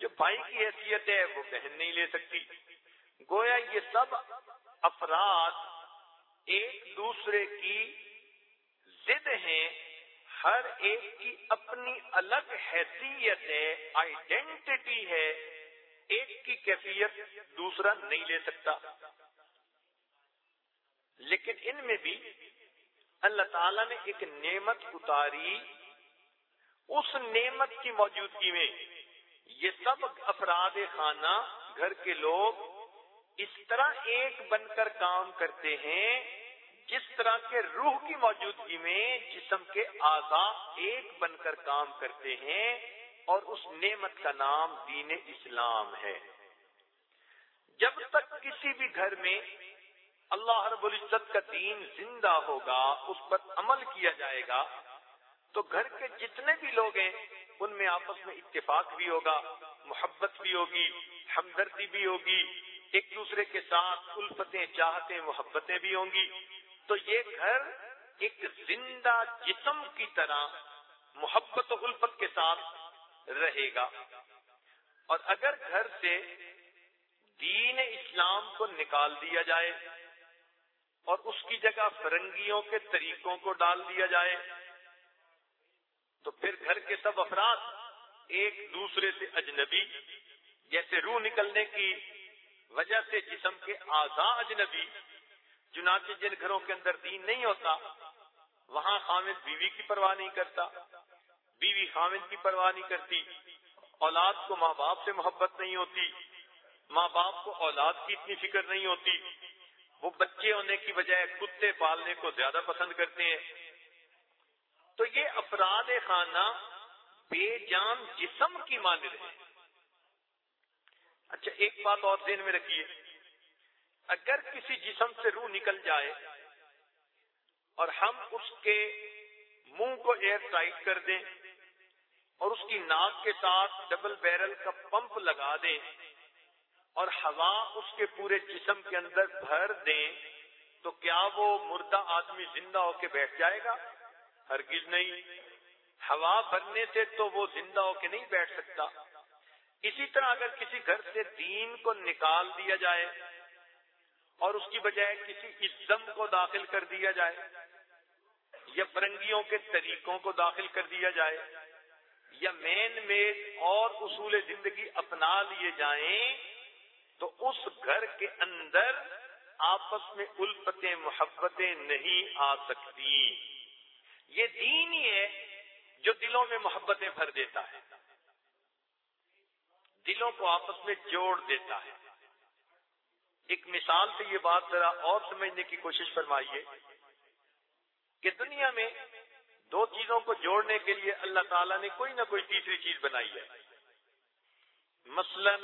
جو بھائی کی حیثیت ہے وہ بہن نہیں لے سکتی۔ گویا یہ سب افراد ایک دوسرے کی ضد ہیں، ہر ایک کی اپنی الگ حیثیت ہے آئیڈینٹی ہے۔ ایک کی کیفیت دوسرا نہیں لے سکتا۔ لیکن ان میں بھی اللہ تعالی نے ایک نعمت اتاری۔ اس نعمت کی موجودگی میں یہ سب افراد خانہ، گھر کے لوگ اس طرح ایک بن کر کام کرتے ہیں، جس طرح کے روح کی موجودگی میں جسم کے اعضا ایک بن کر کام کرتے ہیں۔ اور اس نعمت کا نام دین اسلام ہے۔ جب تک کسی بھی گھر میں اللہ رب العزت کا دین زندہ ہوگا، اس پر عمل کیا جائے گا، تو گھر کے جتنے بھی لوگ ہیں، ان میں آپس میں اتفاق بھی ہوگا، محبت بھی ہوگی، ہمدردی بھی ہوگی، ایک دوسرے کے ساتھ الفتیں چاہتے محبتیں بھی ہوں گی۔ تو یہ گھر ایک زندہ جسم کی طرح، محبت و الفت کے ساتھ رہے گا۔ اور اگر گھر سے دین اسلام کو نکال دیا جائے اور اس کی جگہ فرنگیوں کے طریقوں کو ڈال دیا جائے، تو پھر گھر کے سب افراد ایک دوسرے سے اجنبی، جیسے روح نکلنے کی وجہ سے جسم کے آزاد اجنبی، چنانچہ جن گھروں کے اندر دین نہیں ہوتا، وہاں خامد بیوی کی پرواہ نہیں کرتا۔ بیوی خامد کی پرواہ نہیں کرتی، اولاد کو ماں باپ سے محبت نہیں ہوتی، ماں باپ کو اولاد کی اتنی فکر نہیں ہوتی۔ وہ بچے ہونے کی بجائے کتے پالنے کو زیادہ پسند کرتے ہیں۔ تو یہ افراد خانہ بے جان جسم کی مانند ہے اچھا ایک بات اور ذہن میں رکھیے۔ اگر کسی جسم سے روح نکل جائے اور ہم اس کے منہ کو ایئر ٹائٹ کر دیں اور اس کی ناک کے ساتھ ڈبل بیرل کا پمپ لگا دیں اور ہوا اس کے پورے جسم کے اندر بھر دیں، تو کیا وہ مردہ آدمی زندہ ہو کے بیٹھ جائے گا؟ ہرگز نہیں۔ ہوا بھرنے سے تو وہ زندہ ہو کے نہیں بیٹھ سکتا۔ اسی طرح اگر کسی گھر سے دین کو نکال دیا جائے اور اس کی بجائے کسی ازم کو داخل کر دیا جائے یا فرنگیوں کے طریقوں کو داخل کر دیا جائے یا مین میڈ اور اصول زندگی اپنا لیے جائیں، تو اس گھر کے اندر آپس میں الفتیں، محبتیں نہیں آ سکتی۔ یہ دین ہی ہے جو دلوں میں محبتیں بھر دیتا ہے۔ دلوں کو آپس میں جوڑ دیتا ہے۔ ایک مثال سے یہ بات ذرا اور سمجھنے کی کوشش فرمائیے کہ دنیا میں دو چیزوں کو جوڑنے کے لیے اللہ تعالیٰ نے کوئی نہ کوئی تیسری چیز بنائی ہے۔ مثلا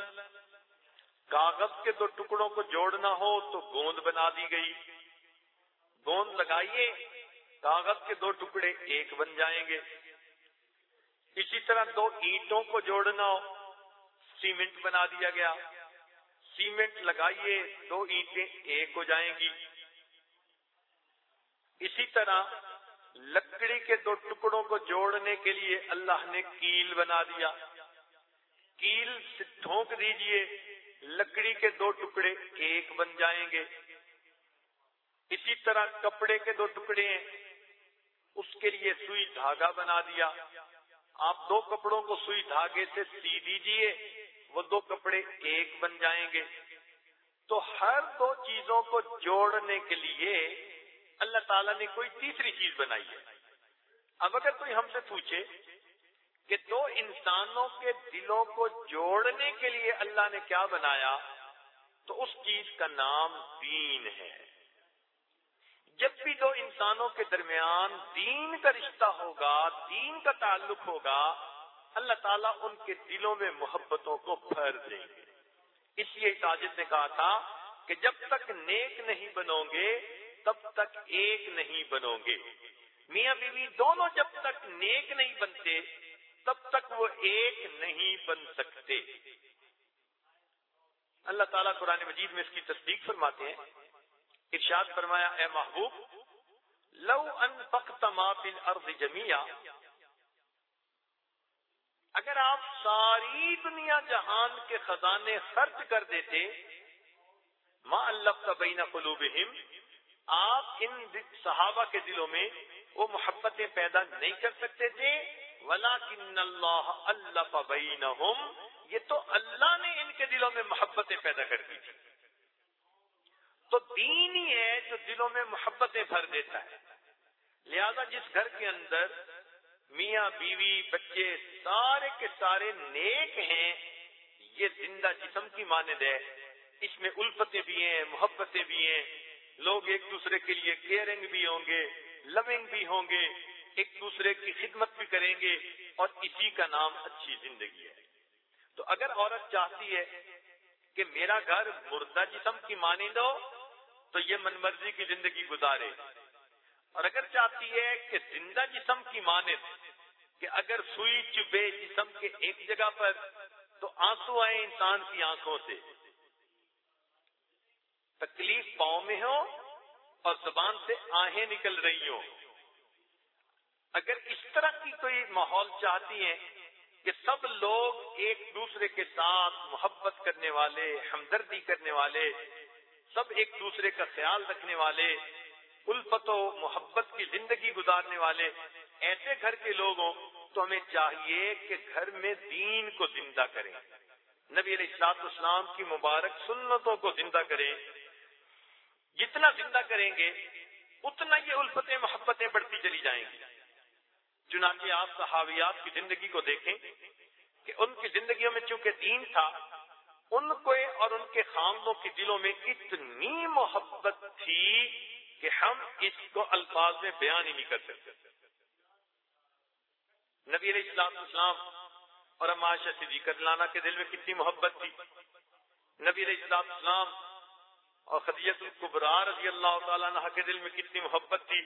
کاغذ کے دو ٹکڑوں کو جوڑنا ہو تو گوند بنا دی گئی۔ گوند لگائیے، کاغذ کے دو ٹکڑے ایک بن جائیں گے۔ اسی طرح دو اینٹوں کو جوڑنا ہو، سیمنٹ بنا دیا گیا۔ سیمنٹ لگائیے، دو اینٹیں ایک ہو جائیں گی۔ اسی طرح لکڑی کے دو ٹکڑوں کو جوڑنے کے لیے اللہ نے کیل بنا دیا۔ کیل سے ڈھونک دیجیے، لکڑی کے دو ٹکڑے ایک بن جائیں گے۔ اسی طرح کپڑے کے دو ٹکڑے اس کے لیے سوئی دھاگا بنا دیا۔ آپ دو کپڑوں کو سوئی دھاگے سے سی دیجیے، وہ دو کپڑے ایک بن جائیں گے۔ تو ہر دو چیزوں کو جوڑنے کے لیے اللہ تعالیٰ نے کوئی تیسری چیز بنائی ہے۔ اب اگر کوئی ہم سے پوچھے کہ دو انسانوں کے دلوں کو جوڑنے کے لیے اللہ نے کیا بنایا، تو اس چیز کا نام دین ہے۔ جب بھی دو انسانوں کے درمیان دین کا رشتہ ہوگا، دین کا تعلق ہوگا، اللہ تعالیٰ ان کے دلوں میں محبتوں کو بھر دیں گے۔ اس لیے تاجد نے کہا تھا کہ جب تک نیک نہیں بنو گے تب تک ایک نہیں بنو گے۔ میاں بیوی دونوں جب تک نیک نہیں بنتے، تب تک وہ ایک نہیں بن سکتے۔ اللہ تعالیٰ قرآن مجید میں اس کی تصدیق فرماتے ہیں۔ ارشاد فرمایا، اے محبوب، لو ان فخت مافل ارض جمیا اگر آپ ساری دنیا جہان کے خزانے خرچ کر دیتے ماں اللہ بین قلوبہم آپ ان صحابہ کے دلوں میں وہ محبتیں پیدا نہیں کر سکتے تھے۔ ولا کن اللہ اللہ بینہم یہ تو اللہ نے ان کے دلوں میں محبتیں پیدا کر دی تھی۔ تو دین ہی ہے جو دلوں میں محبتیں بھر دیتا ہے۔ لہذا جس گھر کے اندر میاں، بیوی، بچے سارے کے سارے نیک ہیں، یہ زندہ جسم کی مانند ہے۔ اس میں الفتیں بھی ہیں، محبتیں بھی ہیں۔ لوگ ایک دوسرے کے لیے کیئرنگ بھی ہوں گے لونگ بھی ہوں گے، ایک دوسرے کی خدمت بھی کریں گے اور اسی کا نام اچھی زندگی ہے۔ تو اگر عورت چاہتی ہے کہ میرا گھر مردہ جسم کی مانند ہو، تو یہ من مرضی کی زندگی گزارے۔ اور اگر چاہتی ہے کہ زندہ جسم کی مانند، کہ اگر سوئی چبے جسم کے ایک جگہ پر، تو آنسو آئے انسان کی آنکھوں سے۔ تکلیف پاؤں میں ہو اور زبان سے آہیں نکل رہی ہوں۔ اگر اس طرح کی کوئی ماحول چاہتی ہیں کہ سب لوگ ایک دوسرے کے ساتھ محبت کرنے والے، ہمدردی کرنے والے، سب ایک دوسرے کا خیال رکھنے والے، الفت و محبت کی زندگی گزارنے والے ایسے گھر کے لوگ ہوں، تو ہمیں چاہیے کہ گھر میں دین کو زندہ کریں۔ نبی علیہ السلاط اسلام کی مبارک سنتوں کو زندہ کریں۔ جتنا زندہ کریں گے، اتنا یہ الفتیں، محبتیں بڑھتی چلی جائیں گی۔ چنانچہ آپ صحابیات کی زندگی کو دیکھیں کہ ان کی زندگیوں میں چونکہ دین تھا، ان کو اور ان کے خاندوں کے دلوں میں اتنی محبت تھی کہ ہم اس کو الفاظ میں بیان ہی نہیں کر سکتے۔ نبی علیہ السلام اسلام اور اماشا صدیقت لانا کے دل میں کتنی محبت تھی۔ نبی علیہ السلام اسلام اور خدیت القبرا رضی اللہ تعالیٰ عنہ کے دل میں کتنی محبت تھی۔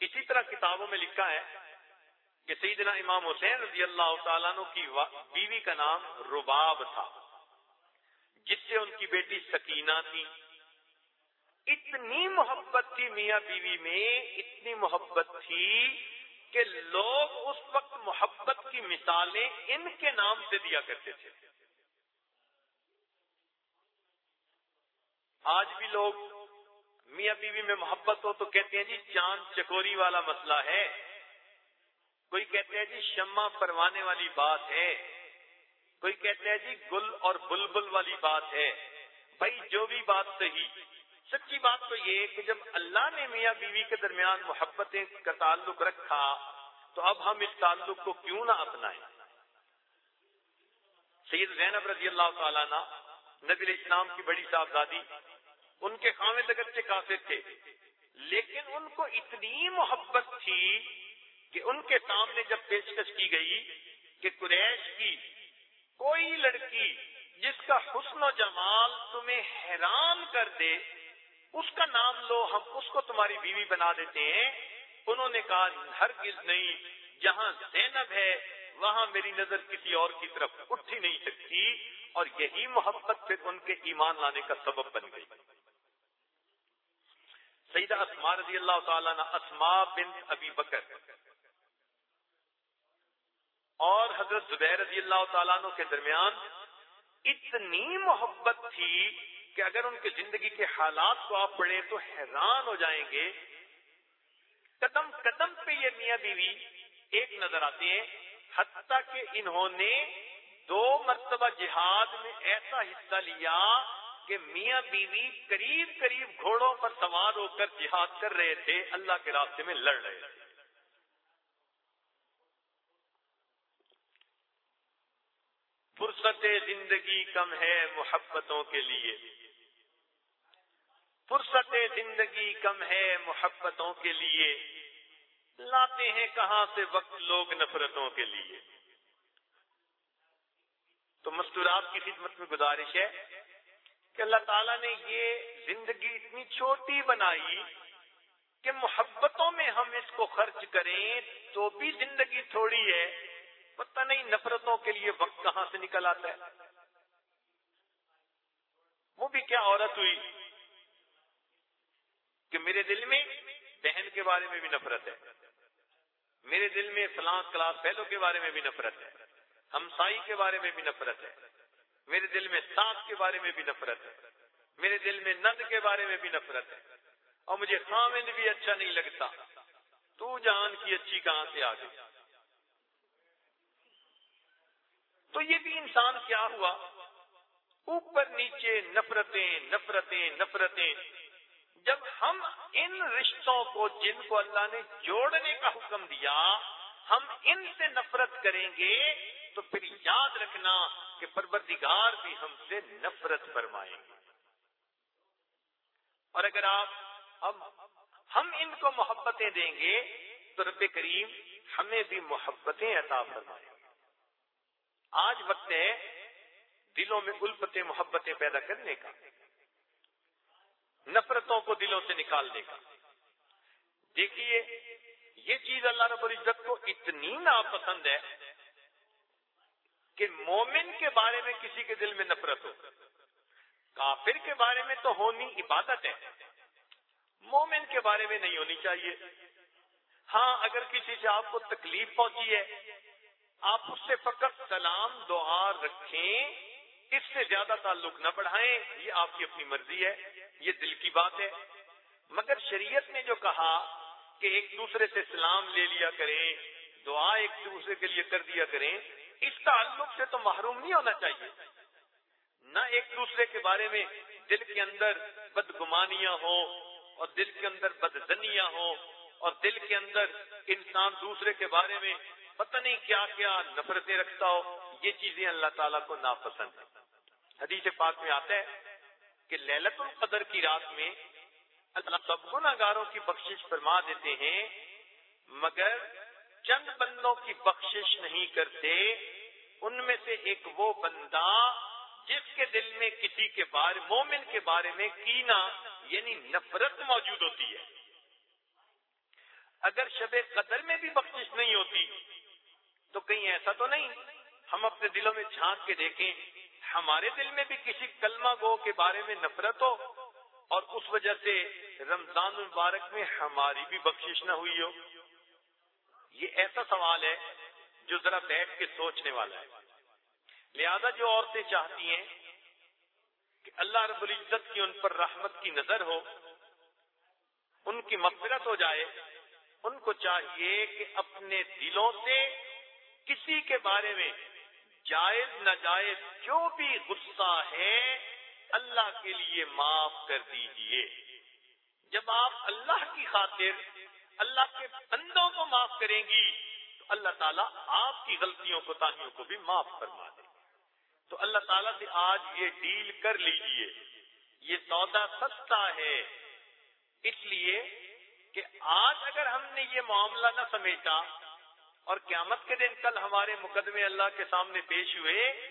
اسی طرح کتابوں میں لکھا ہے کہ سیدنا امام حسین رضی اللہ تعالیٰ کی بیوی کا نام رباب تھا، جس سے ان کی بیٹی سکینہ تھی۔ اتنی محبت تھی میاں بیوی میں، اتنی محبت تھی کہ لوگ اس وقت محبت کی مثالیں ان کے نام سے دیا کرتے تھے۔ آج بھی لوگ میاں بیوی میں محبت ہو تو کہتے ہیں جی چاند چکوری والا مسئلہ ہے۔ کوئی کہتے ہیں جی شمع پروانے والی بات ہے۔ کوئی کہتے ہیں جی گل اور بلبل والی بات ہے۔ بھائی، جو بھی بات صحیح۔ سچی بات تو یہ کہ جب اللہ نے میاں بیوی کے درمیان محبتیں کا تعلق رکھا، تو اب ہم اس تعلق کو کیوں نہ اپنائیں؟ سید زینب رضی اللہ تعالیٰ نبی الاسلام کی بڑی صاحبزادی ان کے خامد اگرچہ کافر تھے۔ لیکن ان کو اتنی محبت تھی کہ ان کے سامنے جب پیشکش کی گئی کہ قریش کی کوئی لڑکی جس کا حسن و جمال تمہیں حیران کر دے، اس کا نام لو، ہم اس کو تمہاری بیوی بنا دیتے ہیں۔ انہوں نے کہا، ہرگز نہیں، جہاں زینب ہے، وہاں میری نظر کسی اور کی طرف اٹھ ہی نہیں سکتی۔ اور یہی محبت پھر ان کے ایمان لانے کا سبب بن گئی۔ سیدہ اسما رضی اللہ تعالیٰ نے اسما بن ابی بکر۔ اور حضرت زبیر رضی اللہ تعالیٰ عنہ کے درمیان اتنی محبت تھی کہ اگر ان کی زندگی کے حالات کو آپ پڑھیں تو حیران ہو جائیں گے۔ قدم قدم پہ یہ میاں بیوی ایک نظر آتے ہیں، حتیٰ کہ انہوں نے دو مرتبہ جہاد میں ایسا حصہ لیا کہ میاں بیوی قریب قریب گھوڑوں پر سوار ہو کر جہاد کر رہے تھے، اللہ کے راستے میں لڑ رہے تھے۔ فرصت زندگی کم ہے محبتوں کے لیے۔ فرصت زندگی کم ہے محبتوں کے لیے۔ لاتے ہیں کہاں سے وقت لوگ نفرتوں کے لیے۔ تو مستورات کی خدمت میں گزارش ہے کہ اللہ تعالیٰ نے یہ زندگی اتنی چھوٹی بنائی کہ محبتوں میں ہم اس کو خرچ کریں تو بھی زندگی تھوڑی ہے۔ پتہ نہیں نفرتوں کے لیے وقت کہاں سے نکل آتا ہے۔ وہ بھی کیا عورت ہوئی کہ میرے دل میں بہن کے بارے میں بھی نفرت ہے۔ میرے دل میں فلاں کلاس فیلو کے بارے میں بھی نفرت ہے۔ ہمسائی کے بارے میں بھی نفرت ہے۔ میرے دل میں سانس کے بارے میں بھی نفرت ہے۔ میرے دل میں نند کے بارے میں بھی نفرت ہے۔ اور مجھے خامد بھی اچھا نہیں لگتا۔ تو جان کی اچھی کہاں سے آ گئی تو یہ بھی انسان کیا ہوا؟ اوپر نیچے نفرتیں نفرتیں نفرتیں۔ جب ہم ان رشتوں کو، جن کو اللہ نے جوڑنے کا حکم دیا، ہم ان سے نفرت کریں گے، تو پھر یاد رکھنا کہ پروردگار بھی ہم سے نفرت فرمائیں گے۔ اور اگر آپ اب ہم ان کو محبتیں دیں گے تو رب کریم ہمیں بھی محبتیں عطا فرمائیں آج وقت ہے دلوں میں الفتیں، محبتیں پیدا کرنے کا، نفرتوں کو دلوں سے نکالنے کا۔ دیکھیے، یہ چیز اللہ رب العزت کو اتنی ناپسند ہے کہ مومن کے بارے میں کسی کے دل میں نفرت ہو۔ کافر کے بارے میں تو ہونی عبادت ہے۔ مومن کے بارے میں نہیں ہونی چاہیے۔ ہاں اگر کسی سے آپ کو تکلیف پہنچی ہے، آپ اس سے فقط سلام، دعا رکھیں، اس سے زیادہ تعلق نہ بڑھائیں، یہ آپ کی اپنی مرضی ہے، یہ دل کی بات ہے۔ مگر شریعت نے جو کہا کہ ایک دوسرے سے سلام لے لیا کریں، دعا ایک دوسرے کے لیے کر دیا کریں اس تعلق سے تو محروم نہیں ہونا چاہیے۔ نہ ایک دوسرے کے بارے میں دل کے اندر بدگمانیاں ہوں اور دل کے اندر بدزنیاں ہوں اور دل کے اندر انسان دوسرے کے بارے میں پتہ نہیں کیا کیا نفرتیں رکھتا ہو، یہ چیزیں اللہ تعالیٰ کو ناپسند ہیں۔ حدیث پاک میں آتا ہے کہ للت القدر کی رات میں اللہ سب گناگاروں کی بخشش فرما دیتے ہیں، مگر چند بندوں کی بخشش نہیں کرتے، ان میں سے ایک وہ بندہ جس کے دل میں کسی کے بارے، مومن کے بارے میں کینا یعنی نفرت موجود ہوتی ہے۔ اگر شب قدر میں بھی بخشش نہیں ہوتی، تو کہیں ایسا تو نہیں۔ ہم اپنے دلوں میں جھانک کے دیکھیں، ہمارے دل میں بھی کسی کلمہ گو کے بارے میں نفرت ہو، اور اس وجہ سے رمضان المبارک میں ہماری بھی بخشش نہ ہوئی ہو۔ یہ ایسا سوال ہے جو ذرا بیٹھ کے سوچنے والا ہے۔ لہذا جو عورتیں چاہتی ہیں کہ اللہ رب العزت کی ان پر رحمت کی نظر ہو، ان کی مغفرت ہو جائے، ان کو چاہیے کہ اپنے دلوں سے کسی کے بارے میں جائز، ناجائز جو بھی غصہ ہے اللہ کے لیے معاف کر دیجیے۔ جب آپ اللہ کی خاطر اللہ کے بندوں کو معاف کریں گی، تو اللہ تعالیٰ آپ کی غلطیوں کو تاہیوں کو بھی معاف فرما دے تو اللہ تعالیٰ سے آج یہ ڈیل کر لیجیے۔ یہ سودا سستا ہے۔ اس لیے کہ آج اگر ہم نے یہ معاملہ نہ سمیٹا اور قیامت کے دن کل ہمارے مقدمے اللہ کے سامنے پیش ہوئے،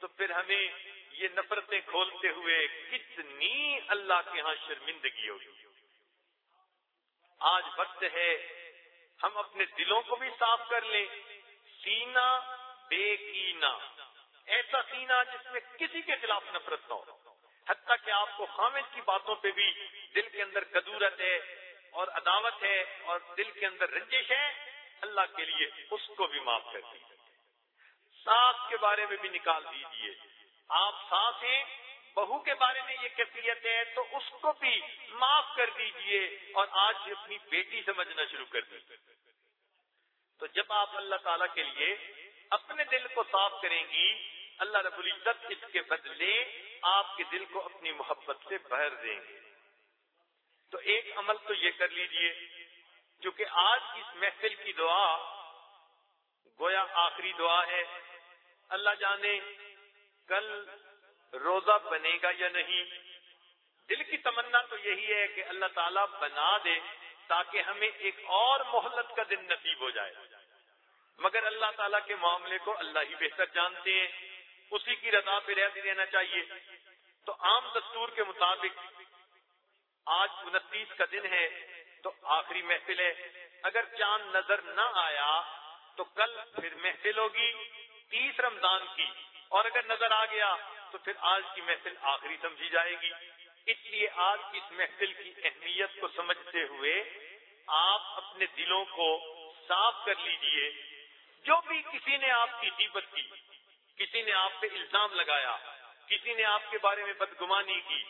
تو پھر ہمیں یہ نفرتیں کھولتے ہوئے کتنی اللہ کے ہاں شرمندگی ہوگی۔ آج وقت ہے، ہم اپنے دلوں کو بھی صاف کر لیں۔ سینا بے کینا۔ ایسا سینا جس میں کسی کے خلاف نفرت نہ ہو۔ حتیٰ کہ آپ کو خامد کی باتوں پہ بھی دل کے اندر کدورت ہے اور عداوت ہے اور دل کے اندر رنجش ہے۔ اللہ کے لیے اس کو بھی معاف کر دیجیے ساس کے بارے میں بھی نکال دیجیے آپ ساس ہیں بہو کے بارے میں یہ کیفیت ہے تو اس کو بھی معاف کر دیجیے اور آج اپنی بیٹی سمجھنا شروع کر دیجیے تو جب آپ اللہ تعالی کے لیے اپنے دل کو صاف کریں گی، اللہ رب العزت اس کے بدلے آپ کے دل کو اپنی محبت سے بھر دیں گے۔ تو ایک عمل تو یہ کر لیجیے، کیونکہ آج اس محفل کی دعا گویا آخری دعا ہے۔ اللہ جانے کل روزہ بنے گا یا نہیں؟ دل کی تمنا تو یہی ہے کہ اللہ تعالیٰ بنا دے تاکہ ہمیں ایک اور محلت کا دن نصیب ہو جائے۔ مگر اللہ تعالیٰ کے معاملے کو اللہ ہی بہتر جانتے ہیں۔ اسی کی رضا پہ رہتے دینا چاہیے۔ تو عام دستور کے مطابق آج انتیس کا دن ہے، تو آخری محفل ہے۔ اگر چاند نظر نہ آیا، تو کل پھر محفل ہوگی، تیس رمضان کی۔ اور اگر نظر آ گیا تو پھر آج کی محفل آخری سمجھی جائے گی۔ اس لیے آج کی اس محفل کی اہمیت کو سمجھتے ہوئے آپ اپنے دلوں کو صاف کر لیجیے۔ جو بھی کسی نے آپ کی دیبت کی، کسی نے آپ پہ الزام لگایا، کسی نے آپ کے بارے میں بدگمانی کی،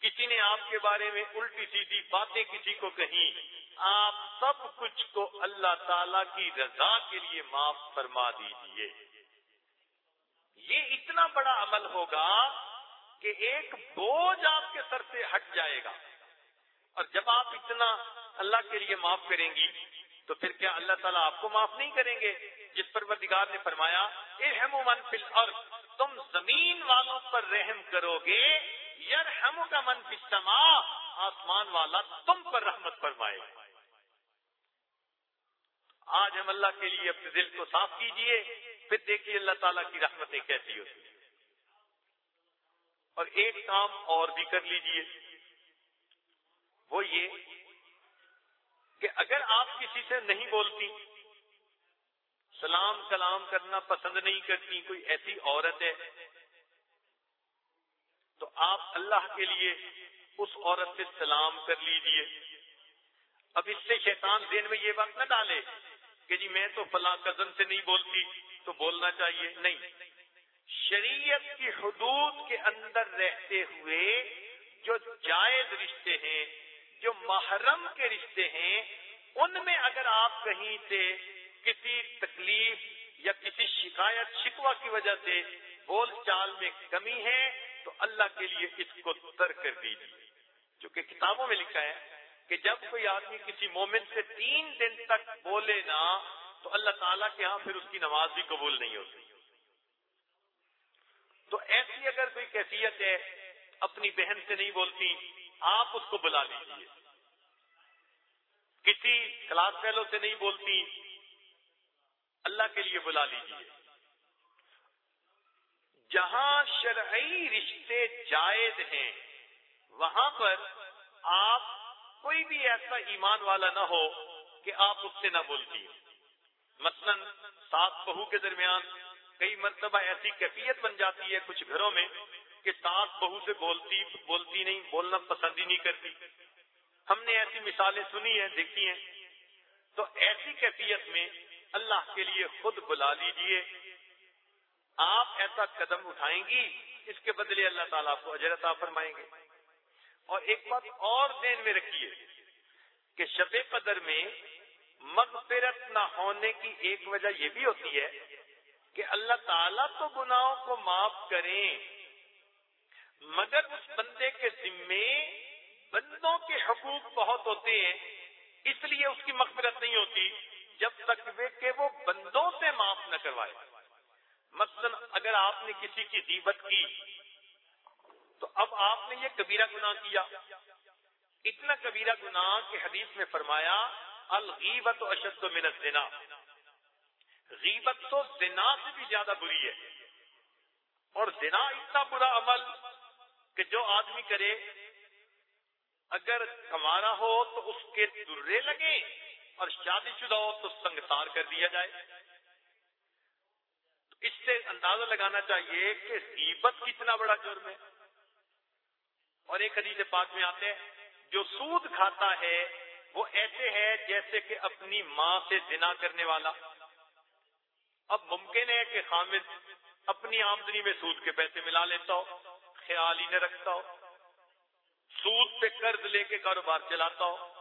کسی نے آپ کے بارے میں الٹی سیدھی باتیں کسی کو کہیں، آپ سب کچھ کو اللہ تعالی کی رضا کے لیے معاف فرما دیجیے یہ اتنا بڑا عمل ہوگا کہ ایک بوجھ آپ کے سر سے ہٹ جائے گا۔ اور جب آپ اتنا اللہ کے لیے معاف کریں گی، تو پھر کیا اللہ تعالیٰ آپ کو معاف نہیں کریں گے؟ جس پر وردگار نے فرمایا اے من فل اور تم زمین والوں پر رحم کرو گے یار ہم کا من پما آسمان والا تم پر رحمت فرمائے۔ آج ہم اللہ کے لیے اپنے دل کو صاف کیجیے، پھر دیکھیے اللہ تعالیٰ کی رحمتیں کیسی ہوتی اور ایک کام اور بھی کر لیجیے۔ وہ یہ کہ اگر آپ کسی سے نہیں بولتی، سلام کلام کرنا پسند نہیں کرتی، کوئی ایسی عورت ہے، تو آپ اللہ کے لیے اس عورت سے سلام کر لیجیے۔ اب اس سے شیطان دین میں یہ بات نہ ڈالے کہ جی میں تو فلاں کزن سے نہیں بولتی، تو بولنا چاہیے۔ نہیں۔ شریعت کی حدود کے اندر رہتے ہوئے جو جائز رشتے ہیں، جو محرم کے رشتے ہیں، ان میں اگر آپ کہیں سے کسی تکلیف یا کسی شکایت شکوا کی وجہ سے بول چال میں کمی ہے، تو اللہ کے لیے اس کو تر کر دیجیے۔ چونکہ کتابوں میں لکھا ہے۔ کہ جب کوئی آدمی کسی مومن سے تین دن تک بولے نا، تو اللہ تعالیٰ کے ہاں پھر اس کی نماز بھی قبول نہیں ہوتی۔ تو ایسی اگر کوئی کیفیت ہے، اپنی بہن سے نہیں بولتی، آپ اس کو بلا لیجیے کسی کلاس فیلو سے نہیں بولتی، اللہ کے لیے بلا لیجیے جہاں شرعی رشتے جائز ہیں، وہاں پر آپ کوئی بھی ایسا ایمان والا نہ ہو کہ آپ اس سے نہ بولتی مثلا سات بہو کے درمیان کئی مرتبہ ایسی کیفیت بن جاتی ہے کچھ گھروں میں کہ سات بہو سے بولتی بولتی نہیں، بولنا پسند ہی نہیں کرتی۔ ہم نے ایسی مثالیں سنی ہیں، دیکھی ہیں۔ تو ایسی کیفیت میں اللہ کے لیے خود بلا لیجیے۔ آپ ایسا قدم اٹھائیں گی، اس کے بدلے اللہ تعالیٰ کو اجرتا فرمائیں گے۔ اور ایک بات اور دین میں رکھیے کہ شب قدر میں مغفرت نہ ہونے کی ایک وجہ یہ بھی ہوتی ہے کہ اللہ تعالیٰ تو گناہوں کو معاف کریں، مگر اس بندے کے ذمے بندوں کے حقوق بہت ہوتے ہیں، اس لیے اس کی مغفرت نہیں ہوتی جب تک کہ وہ بندوں سے معاف نہ کروائے۔ مثلا اگر آپ نے کسی کی دیبت کی تو اب آپ نے یہ کبیرہ گناہ کیا۔ اتنا کبیرہ گناہ کہ حدیث میں فرمایا، الغیبت و اشد و منت دینا غیبت تو زنا سے بھی زیادہ بری ہے۔ اور زنا اتنا برا عمل کہ جو آدمی کرے، اگر کمانا ہو تو اس کے درے لگے اور شادی شدہ ہو تو سنگسار کر دیا جائے۔ تو اس سے اندازہ لگانا چاہیے کہ غیبت کتنا بڑا جرم ہے۔ اور ایک حدیث پاک میں آتے ہیں، جو سود کھاتا ہے، وہ ایسے ہے جیسے کہ اپنی ماں سے زنا کرنے والا۔ اب ممکن ہے کہ خامد اپنی آمدنی میں سود کے پیسے ملا لیتا ہو، خیال ہی نہ رکھتا ہو۔ سود پہ قرض لے کے کاروبار چلاتا ہو۔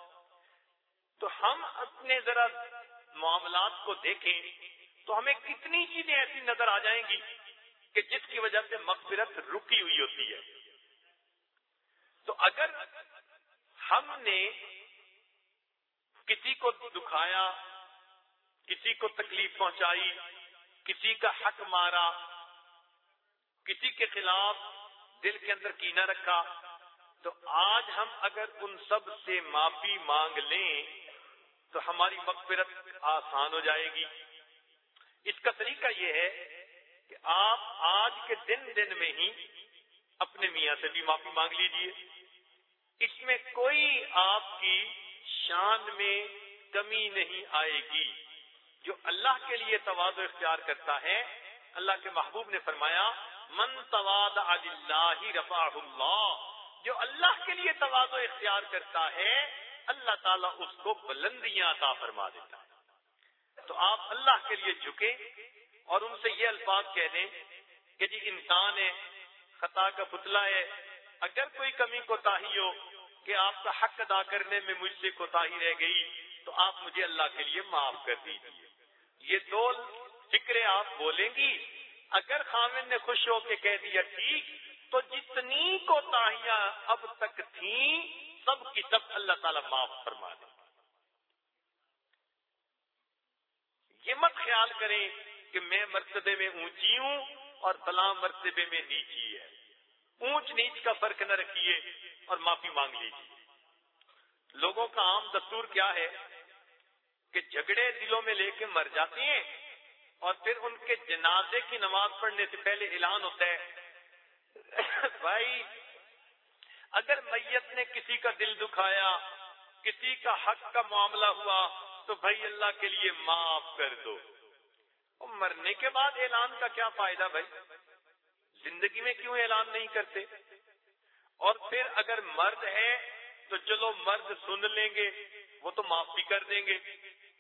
تو ہم اپنے ذرا معاملات کو دیکھیں تو ہمیں کتنی چیزیں ایسی نظر آ جائیں گی کہ جس کی وجہ سے مغفرت رکی ہوئی ہوتی ہے۔ تو اگر ہم نے کسی کو دکھایا، کسی کو تکلیف پہنچائی، کسی کا حق مارا، کسی کے خلاف دل کے اندر کینا رکھا، تو آج ہم اگر ان سب سے معافی مانگ لیں، تو ہماری مغفرت آسان ہو جائے گی۔ اس کا طریقہ یہ ہے کہ آپ آج کے دن دن میں ہی اپنے میاں سے بھی معافی مانگ لیجیے اس میں کوئی آپ کی شان میں کمی نہیں آئے گی۔ جو اللہ کے لیے تواد اختیار کرتا ہے، اللہ کے محبوب نے فرمایا، من تواد اللہ رفا اللہ جو اللہ کے لیے توازو اختیار کرتا ہے، اللہ تعالیٰ اس کو بلندیاں عطا فرما دیتا ہے۔ تو آپ اللہ کے لیے جھکے اور ان سے یہ الفاظ کہہ دیں کہ جی انسان ہے خطا کا پتلا ہے۔ اگر کوئی کمی کو ہو کہ آپ کا حق ادا کرنے میں مجھ سے کوتا رہ گئی، تو آپ مجھے اللہ کے لیے معاف کر دیجیے یہ دو فکرے آپ بولیں گی۔ اگر خامن نے خوش ہو کے کہہ دیا ٹھیک، تو جتنی کوتاہیاں اب تک تھیں، سب کی سب اللہ تعالی معاف فرما دے۔ یہ مت خیال کریں کہ میں مرتبے میں اونچی ہوں۔ اور فلاں مرتبے میں نیچی ہے۔ اونچ نیچ کا فرق نہ رکھیے اور معافی مانگ لیجیے۔ لوگوں کا عام دستور کیا ہے؟ کہ جھگڑے دلوں میں لے کے مر جاتے ہیں اور پھر ان کے جنازے کی نماز پڑھنے سے پہلے اعلان ہوتا ہے۔ بھائی، اگر میت نے کسی کا دل دکھایا، کسی کا حق کا معاملہ ہوا، تو بھائی اللہ کے لیے معاف کر دو۔ اور مرنے کے بعد اعلان کا کیا فائدہ بھائی؟ زندگی میں کیوں اعلان نہیں کرتے؟ اور پھر اگر مرد ہے تو چلو مرد سن لیں گے، وہ تو معاف بھی کر دیں گے۔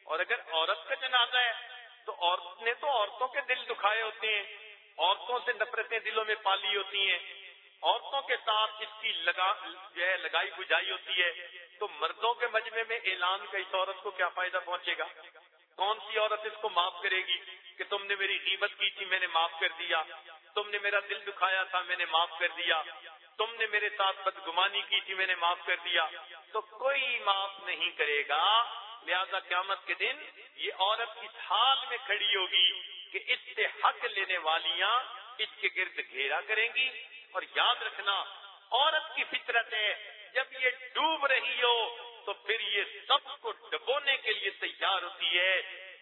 اور اگر عورت کا جنازہ ہے تو عورت نے تو عورتوں کے دل دکھائے ہوتے ہیں، عورتوں سے نفرتیں دلوں میں پالی ہوتی ہیں۔ عورتوں کے ساتھ اس کی لگا، جو ہے، لگائی بجائی ہوتی ہے۔ تو مردوں کے مجمے میں اعلان کا اس عورت کو کیا فائدہ پہنچے گا؟ کون سی عورت اس کو معاف کرے گی کہ تم نے میری قیمت کی تھی، میں نے معاف کر دیا۔ تم نے میرا دل دکھایا تھا، میں نے معاف کر دیا۔ تم نے میرے ساتھ بدگمانی کی تھی، میں نے معاف کر دیا۔ تو کوئی معاف نہیں کرے گا۔ لہذا قیامت کے دن یہ عورت اس حال میں کھڑی ہوگی کہ اس سے حق لینے والیاں اس کے گرد گھیرا کریں گی۔ اور یاد رکھنا، عورت کی فطرت ہے۔ جب یہ ڈوب رہی ہو تو پھر یہ سب کو ڈبونے کے لیے تیار ہوتی ہے۔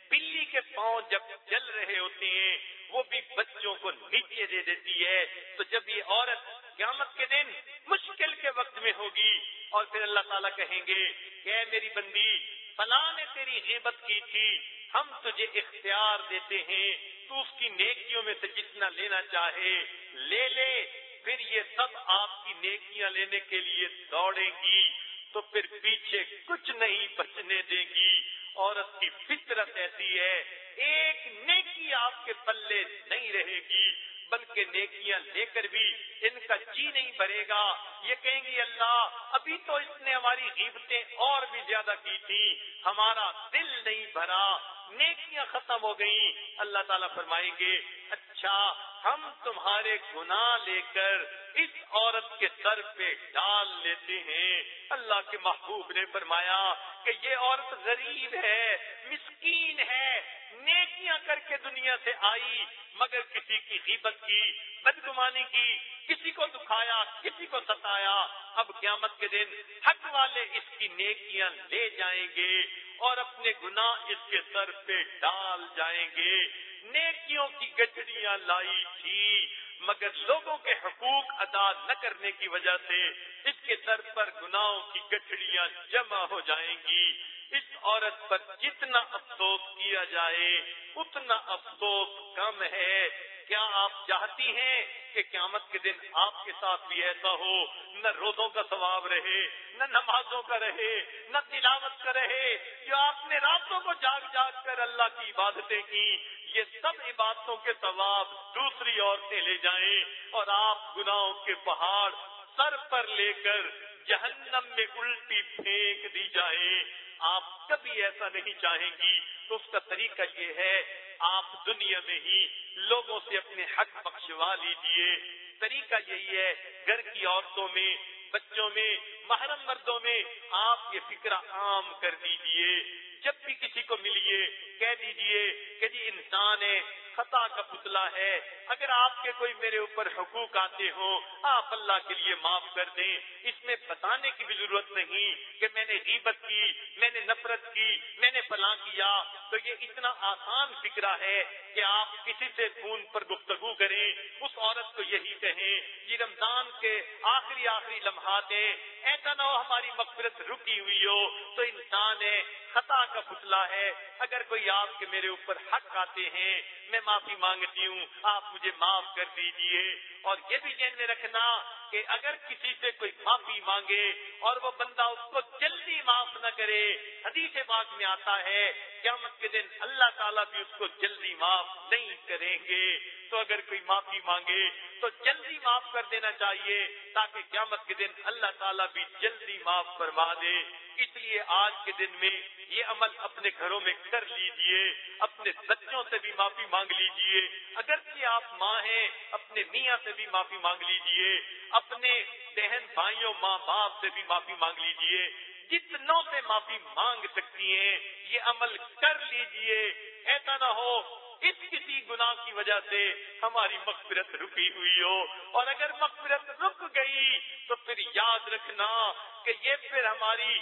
بلی کے پاؤں جب جل رہے ہوتے ہیں، وہ بھی بچوں کو نیچے دے دیتی ہے۔ تو جب یہ عورت قیامت کے دن مشکل کے وقت میں ہوگی اور پھر اللہ تعالیٰ کہیں گے کہ اے میری بندی، فلاں نے تیری غیبت کی تھی، ہم تجھے اختیار دیتے ہیں۔ تو اس کی نیکیوں میں سے جتنا لینا چاہے، لے لے۔ پھر یہ سب آپ کی نیکیاں لینے کے لیے دوڑیں گی تو پھر پیچھے کچھ نہیں بچنے دیں گی۔ عورت کی فطرت ایسی ہے، ایک نیکی آپ کے پلے نہیں رہے گی، بلکہ نیکیاں لے کر بھی ان کا جی نہیں بھرے گا۔ یہ کہیں گی، اللہ، ابھی تو اس نے ہماری غیبتیں اور بھی زیادہ کی تھی ہمارا دل نہیں بھرا۔ نیکیاں ختم ہو گئی اللہ تعالیٰ فرمائیں گے اچھا ہم تمہارے گناہ لے کر اس عورت کے سر پہ ڈال لیتے ہیں۔ اللہ کے محبوب نے فرمایا کہ یہ عورت غریب ہے، مسکین ہے، نیکیاں کر کے دنیا سے آئی، مگر کسی کی غیبت کی، بدگمانی کی کسی کو دکھایا، کسی کو ستایا، اب قیامت کے دن حق والے اس کی نیکیاں لے جائیں گے اور اپنے گناہ اس کے سر پہ ڈال جائیں گے۔ نیکیوں کی گٹڑیاں لائی تھی، مگر لوگوں کے حقوق ادا نہ کرنے کی وجہ سے اس کے سر پر گناہوں کی گٹھڑیاں جمع ہو جائیں گی۔ اس عورت پر جتنا افسوس کیا جائے، اتنا افسوس کم ہے۔ کیا آپ چاہتی ہیں کہ قیامت کے دن آپ کے ساتھ بھی ایسا ہو؟ نہ روزوں کا ثواب رہے، نہ نمازوں کا رہے، نہ تلاوت کا رہے جو آپ نے راتوں کو جاگ جاگ کر اللہ کی عبادتیں کی؟ یہ سب عبادتوں کے ثواب دوسری عورتیں لے جائیں اور آپ گناہوں کے پہاڑ سر پر لے کر جہنم میں الٹی پھینک دی جائے۔ آپ کبھی ایسا نہیں چاہیں گی۔ تو اس کا طریقہ یہ ہے، آپ دنیا میں ہی لوگوں سے اپنے حق بخشوا لیجیے طریقہ یہی ہے، گھر کی عورتوں میں، بچوں میں، محرم مردوں میں آپ یہ فکر عام کر دیجیے۔ جب بھی کسی کو ملیے، کہہ دیجیے کہ جی انسان ہے خطا کا پتلا ہے۔ اگر آپ کے کوئی میرے اوپر حقوق آتے ہوں، آپ اللہ کے لیے معاف کر دیں۔ اس میں بتانے کی بھی ضرورت نہیں کہ میں نے غیبت کی، میں نے نفرت کی، میں نے فلاں کیا۔ تو یہ اتنا آسان فکرہ ہے کہ آپ کسی سے فون پر گفتگو کریں۔ اس عورت کو یہی کہیں، یہ رمضان کے آخری آخری لمحات ہیں ایسا نہ ہو ہماری مغفرت رکی ہوئی ہو۔ تو انسان ہے، خطا کا پتلا ہے۔ اگر کوئی آپ کے میرے اوپر حق آتے ہیں، میں معافی مانگتی ہوں آپ مجھے معاف کر دیجیے۔ اور یہ بھی ذہن میں رکھنا کہ اگر کسی سے کوئی معافی مانگے اور وہ بندہ اس کو جلدی معاف نہ کرے، حدیث بات میں آتا ہے، قیامت کے دن اللہ تعالیٰ بھی اس کو جلدی معاف نہیں کریں گے۔ تو اگر کوئی معافی مانگے، تو جلدی معاف کر دینا چاہیے تاکہ قیامت کے دن اللہ تعالیٰ بھی جلدی معاف فرما دے۔ اس لیے آج کے دن میں یہ عمل اپنے گھروں میں کر لیجیے، اپنے بچوں سے بھی معافی مانگ لیجیے۔ اگر آپ ماں ہیں، اپنے میاں سے بھی معافی مانگ لیجیے۔ اپنے بہن بھائیوں ماں باپ سے بھی معافی مانگ لیجیے۔ جتنوں سے معافی مانگ سکتی ہیں، یہ عمل کر لیجیے۔ ایسا نہ ہو، اس کسی گناہ کی وجہ سے ہماری مغفرت رکی ہوئی ہو۔ اور اگر مغفرت رک گئی، تو پھر یاد رکھنا کہ یہ پھر ہماری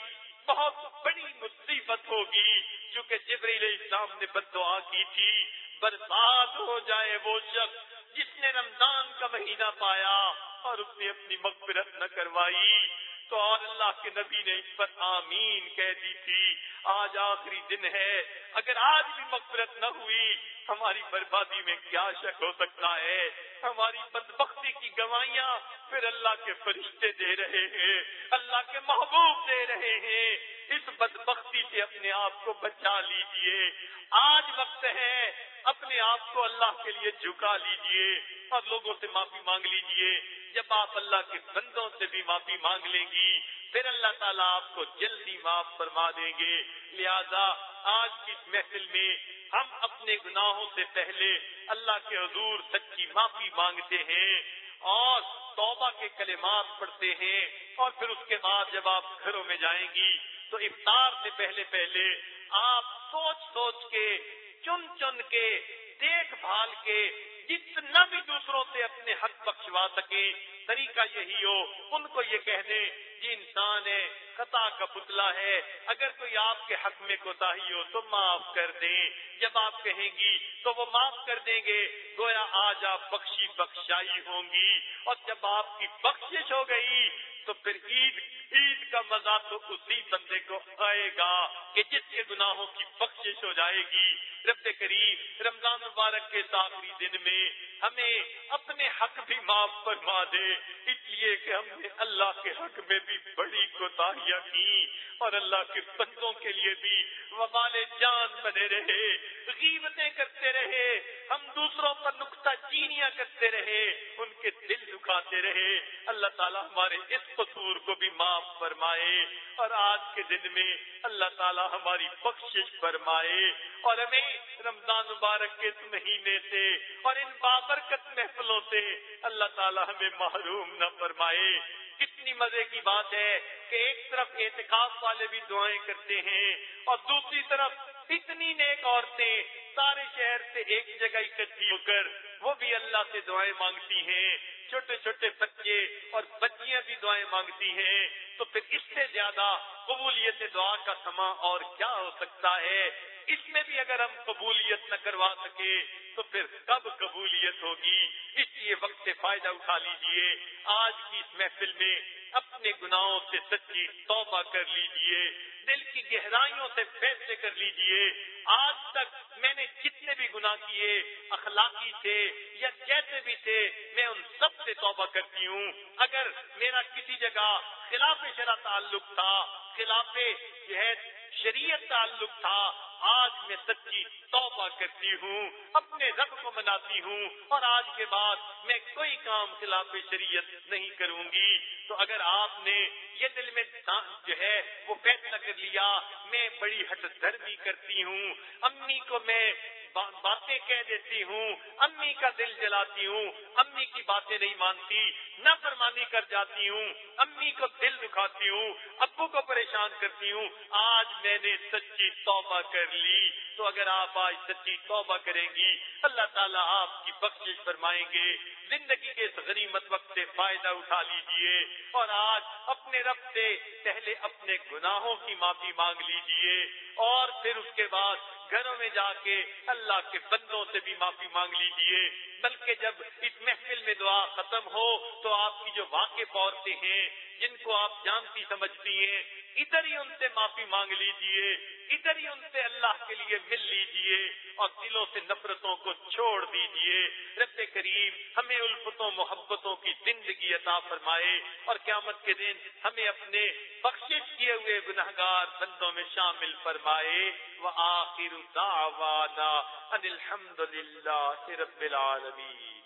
بہت بڑی مصیبت ہوگی۔ چونکہ جبریل اسلام نے بد دعا کی تھی، برباد ہو جائے وہ شخص۔ جس نے رمضان کا مہینہ پایا اور اس نے اپنی مغفرت نہ کروائی، تو اور اللہ کے نبی نے اس پر آمین کہہ دی تھی۔ آج آخری دن ہے۔ اگر آج بھی مغفرت نہ ہوئی، ہماری بربادی میں کیا شک ہو سکتا ہے؟ ہماری بدبختی کی گوائیاں پھر اللہ کے فرشتے دے رہے ہیں، اللہ کے محبوب دے رہے ہیں۔ اس بدبختی سے اپنے آپ کو بچا لیجیے۔ آج وقت ہے اپنے آپ کو اللہ کے لیے جھکا لیجیے، اور لوگوں سے معافی مانگ لیجیے۔ جب آپ اللہ کے بندوں سے بھی معافی مانگ لیں گی، پھر اللہ تعالیٰ آپ کو جلدی معاف فرما دیں گے۔ لہذا آج کی محفل میں ہم اپنے گناہوں سے پہلے اللہ کے حضور سچی معافی مانگتے ہیں اور توبہ کے کلمات پڑھتے ہیں۔ اور پھر اس کے بعد جب آپ گھروں میں جائیں گی، تو افطار سے پہلے پہلے آپ سوچ سوچ کے چن چن کے دیکھ بھال کے جتنا بھی دوسروں سے اپنے حق بخشوا سکے طریقہ یہی ہو، ان کو یہ کہہ دیں، یہ انسان ہے، خطا کا پتلا ہے، اگر کوئی آپ کے حق میں کوتا ہو تو معاف کر دیں۔ جب آپ کہیں گی تو وہ معاف کر دیں گے، گویا آج آپ بخشی بخشائی ہوں گی۔ اور جب آپ کی بخشش ہو گئی تو پھر عید عید کا مزہ تو اسی بندے کو آئے گا کہ جس کے گناہوں کی بخشش ہو جائے گی۔ رب کریم رمضان مبارک کے آخری دن میں ہمیں اپنے حق بھی معاف فرما دے۔ اس لیے کہ ہم نے اللہ کے حق میں بھی بڑی کوتاہیاں کی اور اللہ کے بندوں کے لیے بھی۔ وبال جان بنے رہے، غیبتیں کرتے رہے، ہم دوسروں پر نقطہ چینیاں کرتے رہے، ان کے دل دکھاتے رہے۔ اللہ تعالیٰ ہمارے اس قصور کو بھی معاف فرمائے اور آج کے دن میں اللہ تعالیٰ ہماری بخشش فرمائے اور ہمیں رمضان مبارک کے اس مہینے سے اور ان بابرکت محفلوں سے اللہ تعالیٰ ہمیں محروم نہ فرمائے۔ کتنی مزے کی بات ہے کہ ایک طرف اعتکاف والے بھی دعائیں کرتے ہیں اور دوسری طرف اتنی نیک عورتیں سارے شہر سے ایک جگہ اکٹھی ہو کر وہ بھی اللہ سے دعائیں مانگتی ہیں۔ چھوٹے چھوٹے بچے اور بچیاں بھی دعائیں مانگتی ہیں۔ تو پھر اس سے زیادہ قبولیت دعا کا سما اور کیا ہو سکتا ہے؟ اس میں بھی اگر ہم قبولیت نہ کروا سکے تو پھر کب قبولیت ہوگی؟ اس لیے وقت سے فائدہ اٹھا لیجیے۔ آج کی اس محفل میں اپنے گناہوں سے سچی توبہ کر لیجیے۔ دل کی گہرائیوں سے فیصلے کر لیجیے۔ آج تک میں نے جتنے بھی گناہ کیے، اخلاقی تھے یا جیسے بھی تھے، میں ان سب سے توبہ کرتی ہوں۔ اگر میرا کسی جگہ خلاف شرح تعلق تھا خلاف شریعت تعلق تھا، آج میں سچی توبہ کرتی ہوں، اپنے رب کو مناتی ہوں اور آج کے بعد میں کوئی کام خلاف شریعت نہیں کروں گی۔ تو اگر آپ نے یہ دل میں جو ہے وہ فیصلہ کر لیا، میں بڑی ہٹ دھرمی کرتی ہوں، امی کو میں باتیں کہہ دیتی ہوں، امی کا دل جلاتی ہوں، امی کی باتیں نہیں مانتی نہ فرمانی کر جاتی ہوں، امی کو دل دکھاتی ہوں، ابو کو پریشان کرتی ہوں، آج میں نے سچی توبہ کر لی۔ تو اگر آپ آج سچی توبہ کریں گی، اللہ تعالیٰ آپ کی بخش فرمائیں گے۔ زندگی کے اس غنیمت وقت سے فائدہ اٹھا لیجیے۔ اور آج اپنے رب سے پہلے اپنے گناہوں کی معافی مانگ لیجیے۔ اور پھر اس کے بعد گھروں میں جا کے اللہ کے بندوں سے بھی معافی مانگ لیجیے بلکہ جب اس محفل میں دعا ختم ہو تو آپ کی جو واقع عورتیں ہیں، جن کو آپ جانتی سمجھتی ہیں، ادھر ہی ان سے معافی مانگ لیجیے، ادھر ہی ان سے اللہ کے لیے مل لیجیے اور دلوں سے نفرتوں کو چھوڑ دیجیے۔ رب کریم ہمیں الفتوں محبتوں کی زندگی عطا فرمائے اور قیامت کے دن ہمیں اپنے بخشش کیے ہوئے گناہ گار بندوں میں شامل فرمائے۔ وہ آخر ان الحمد للہ رب العالمین۔ العالمين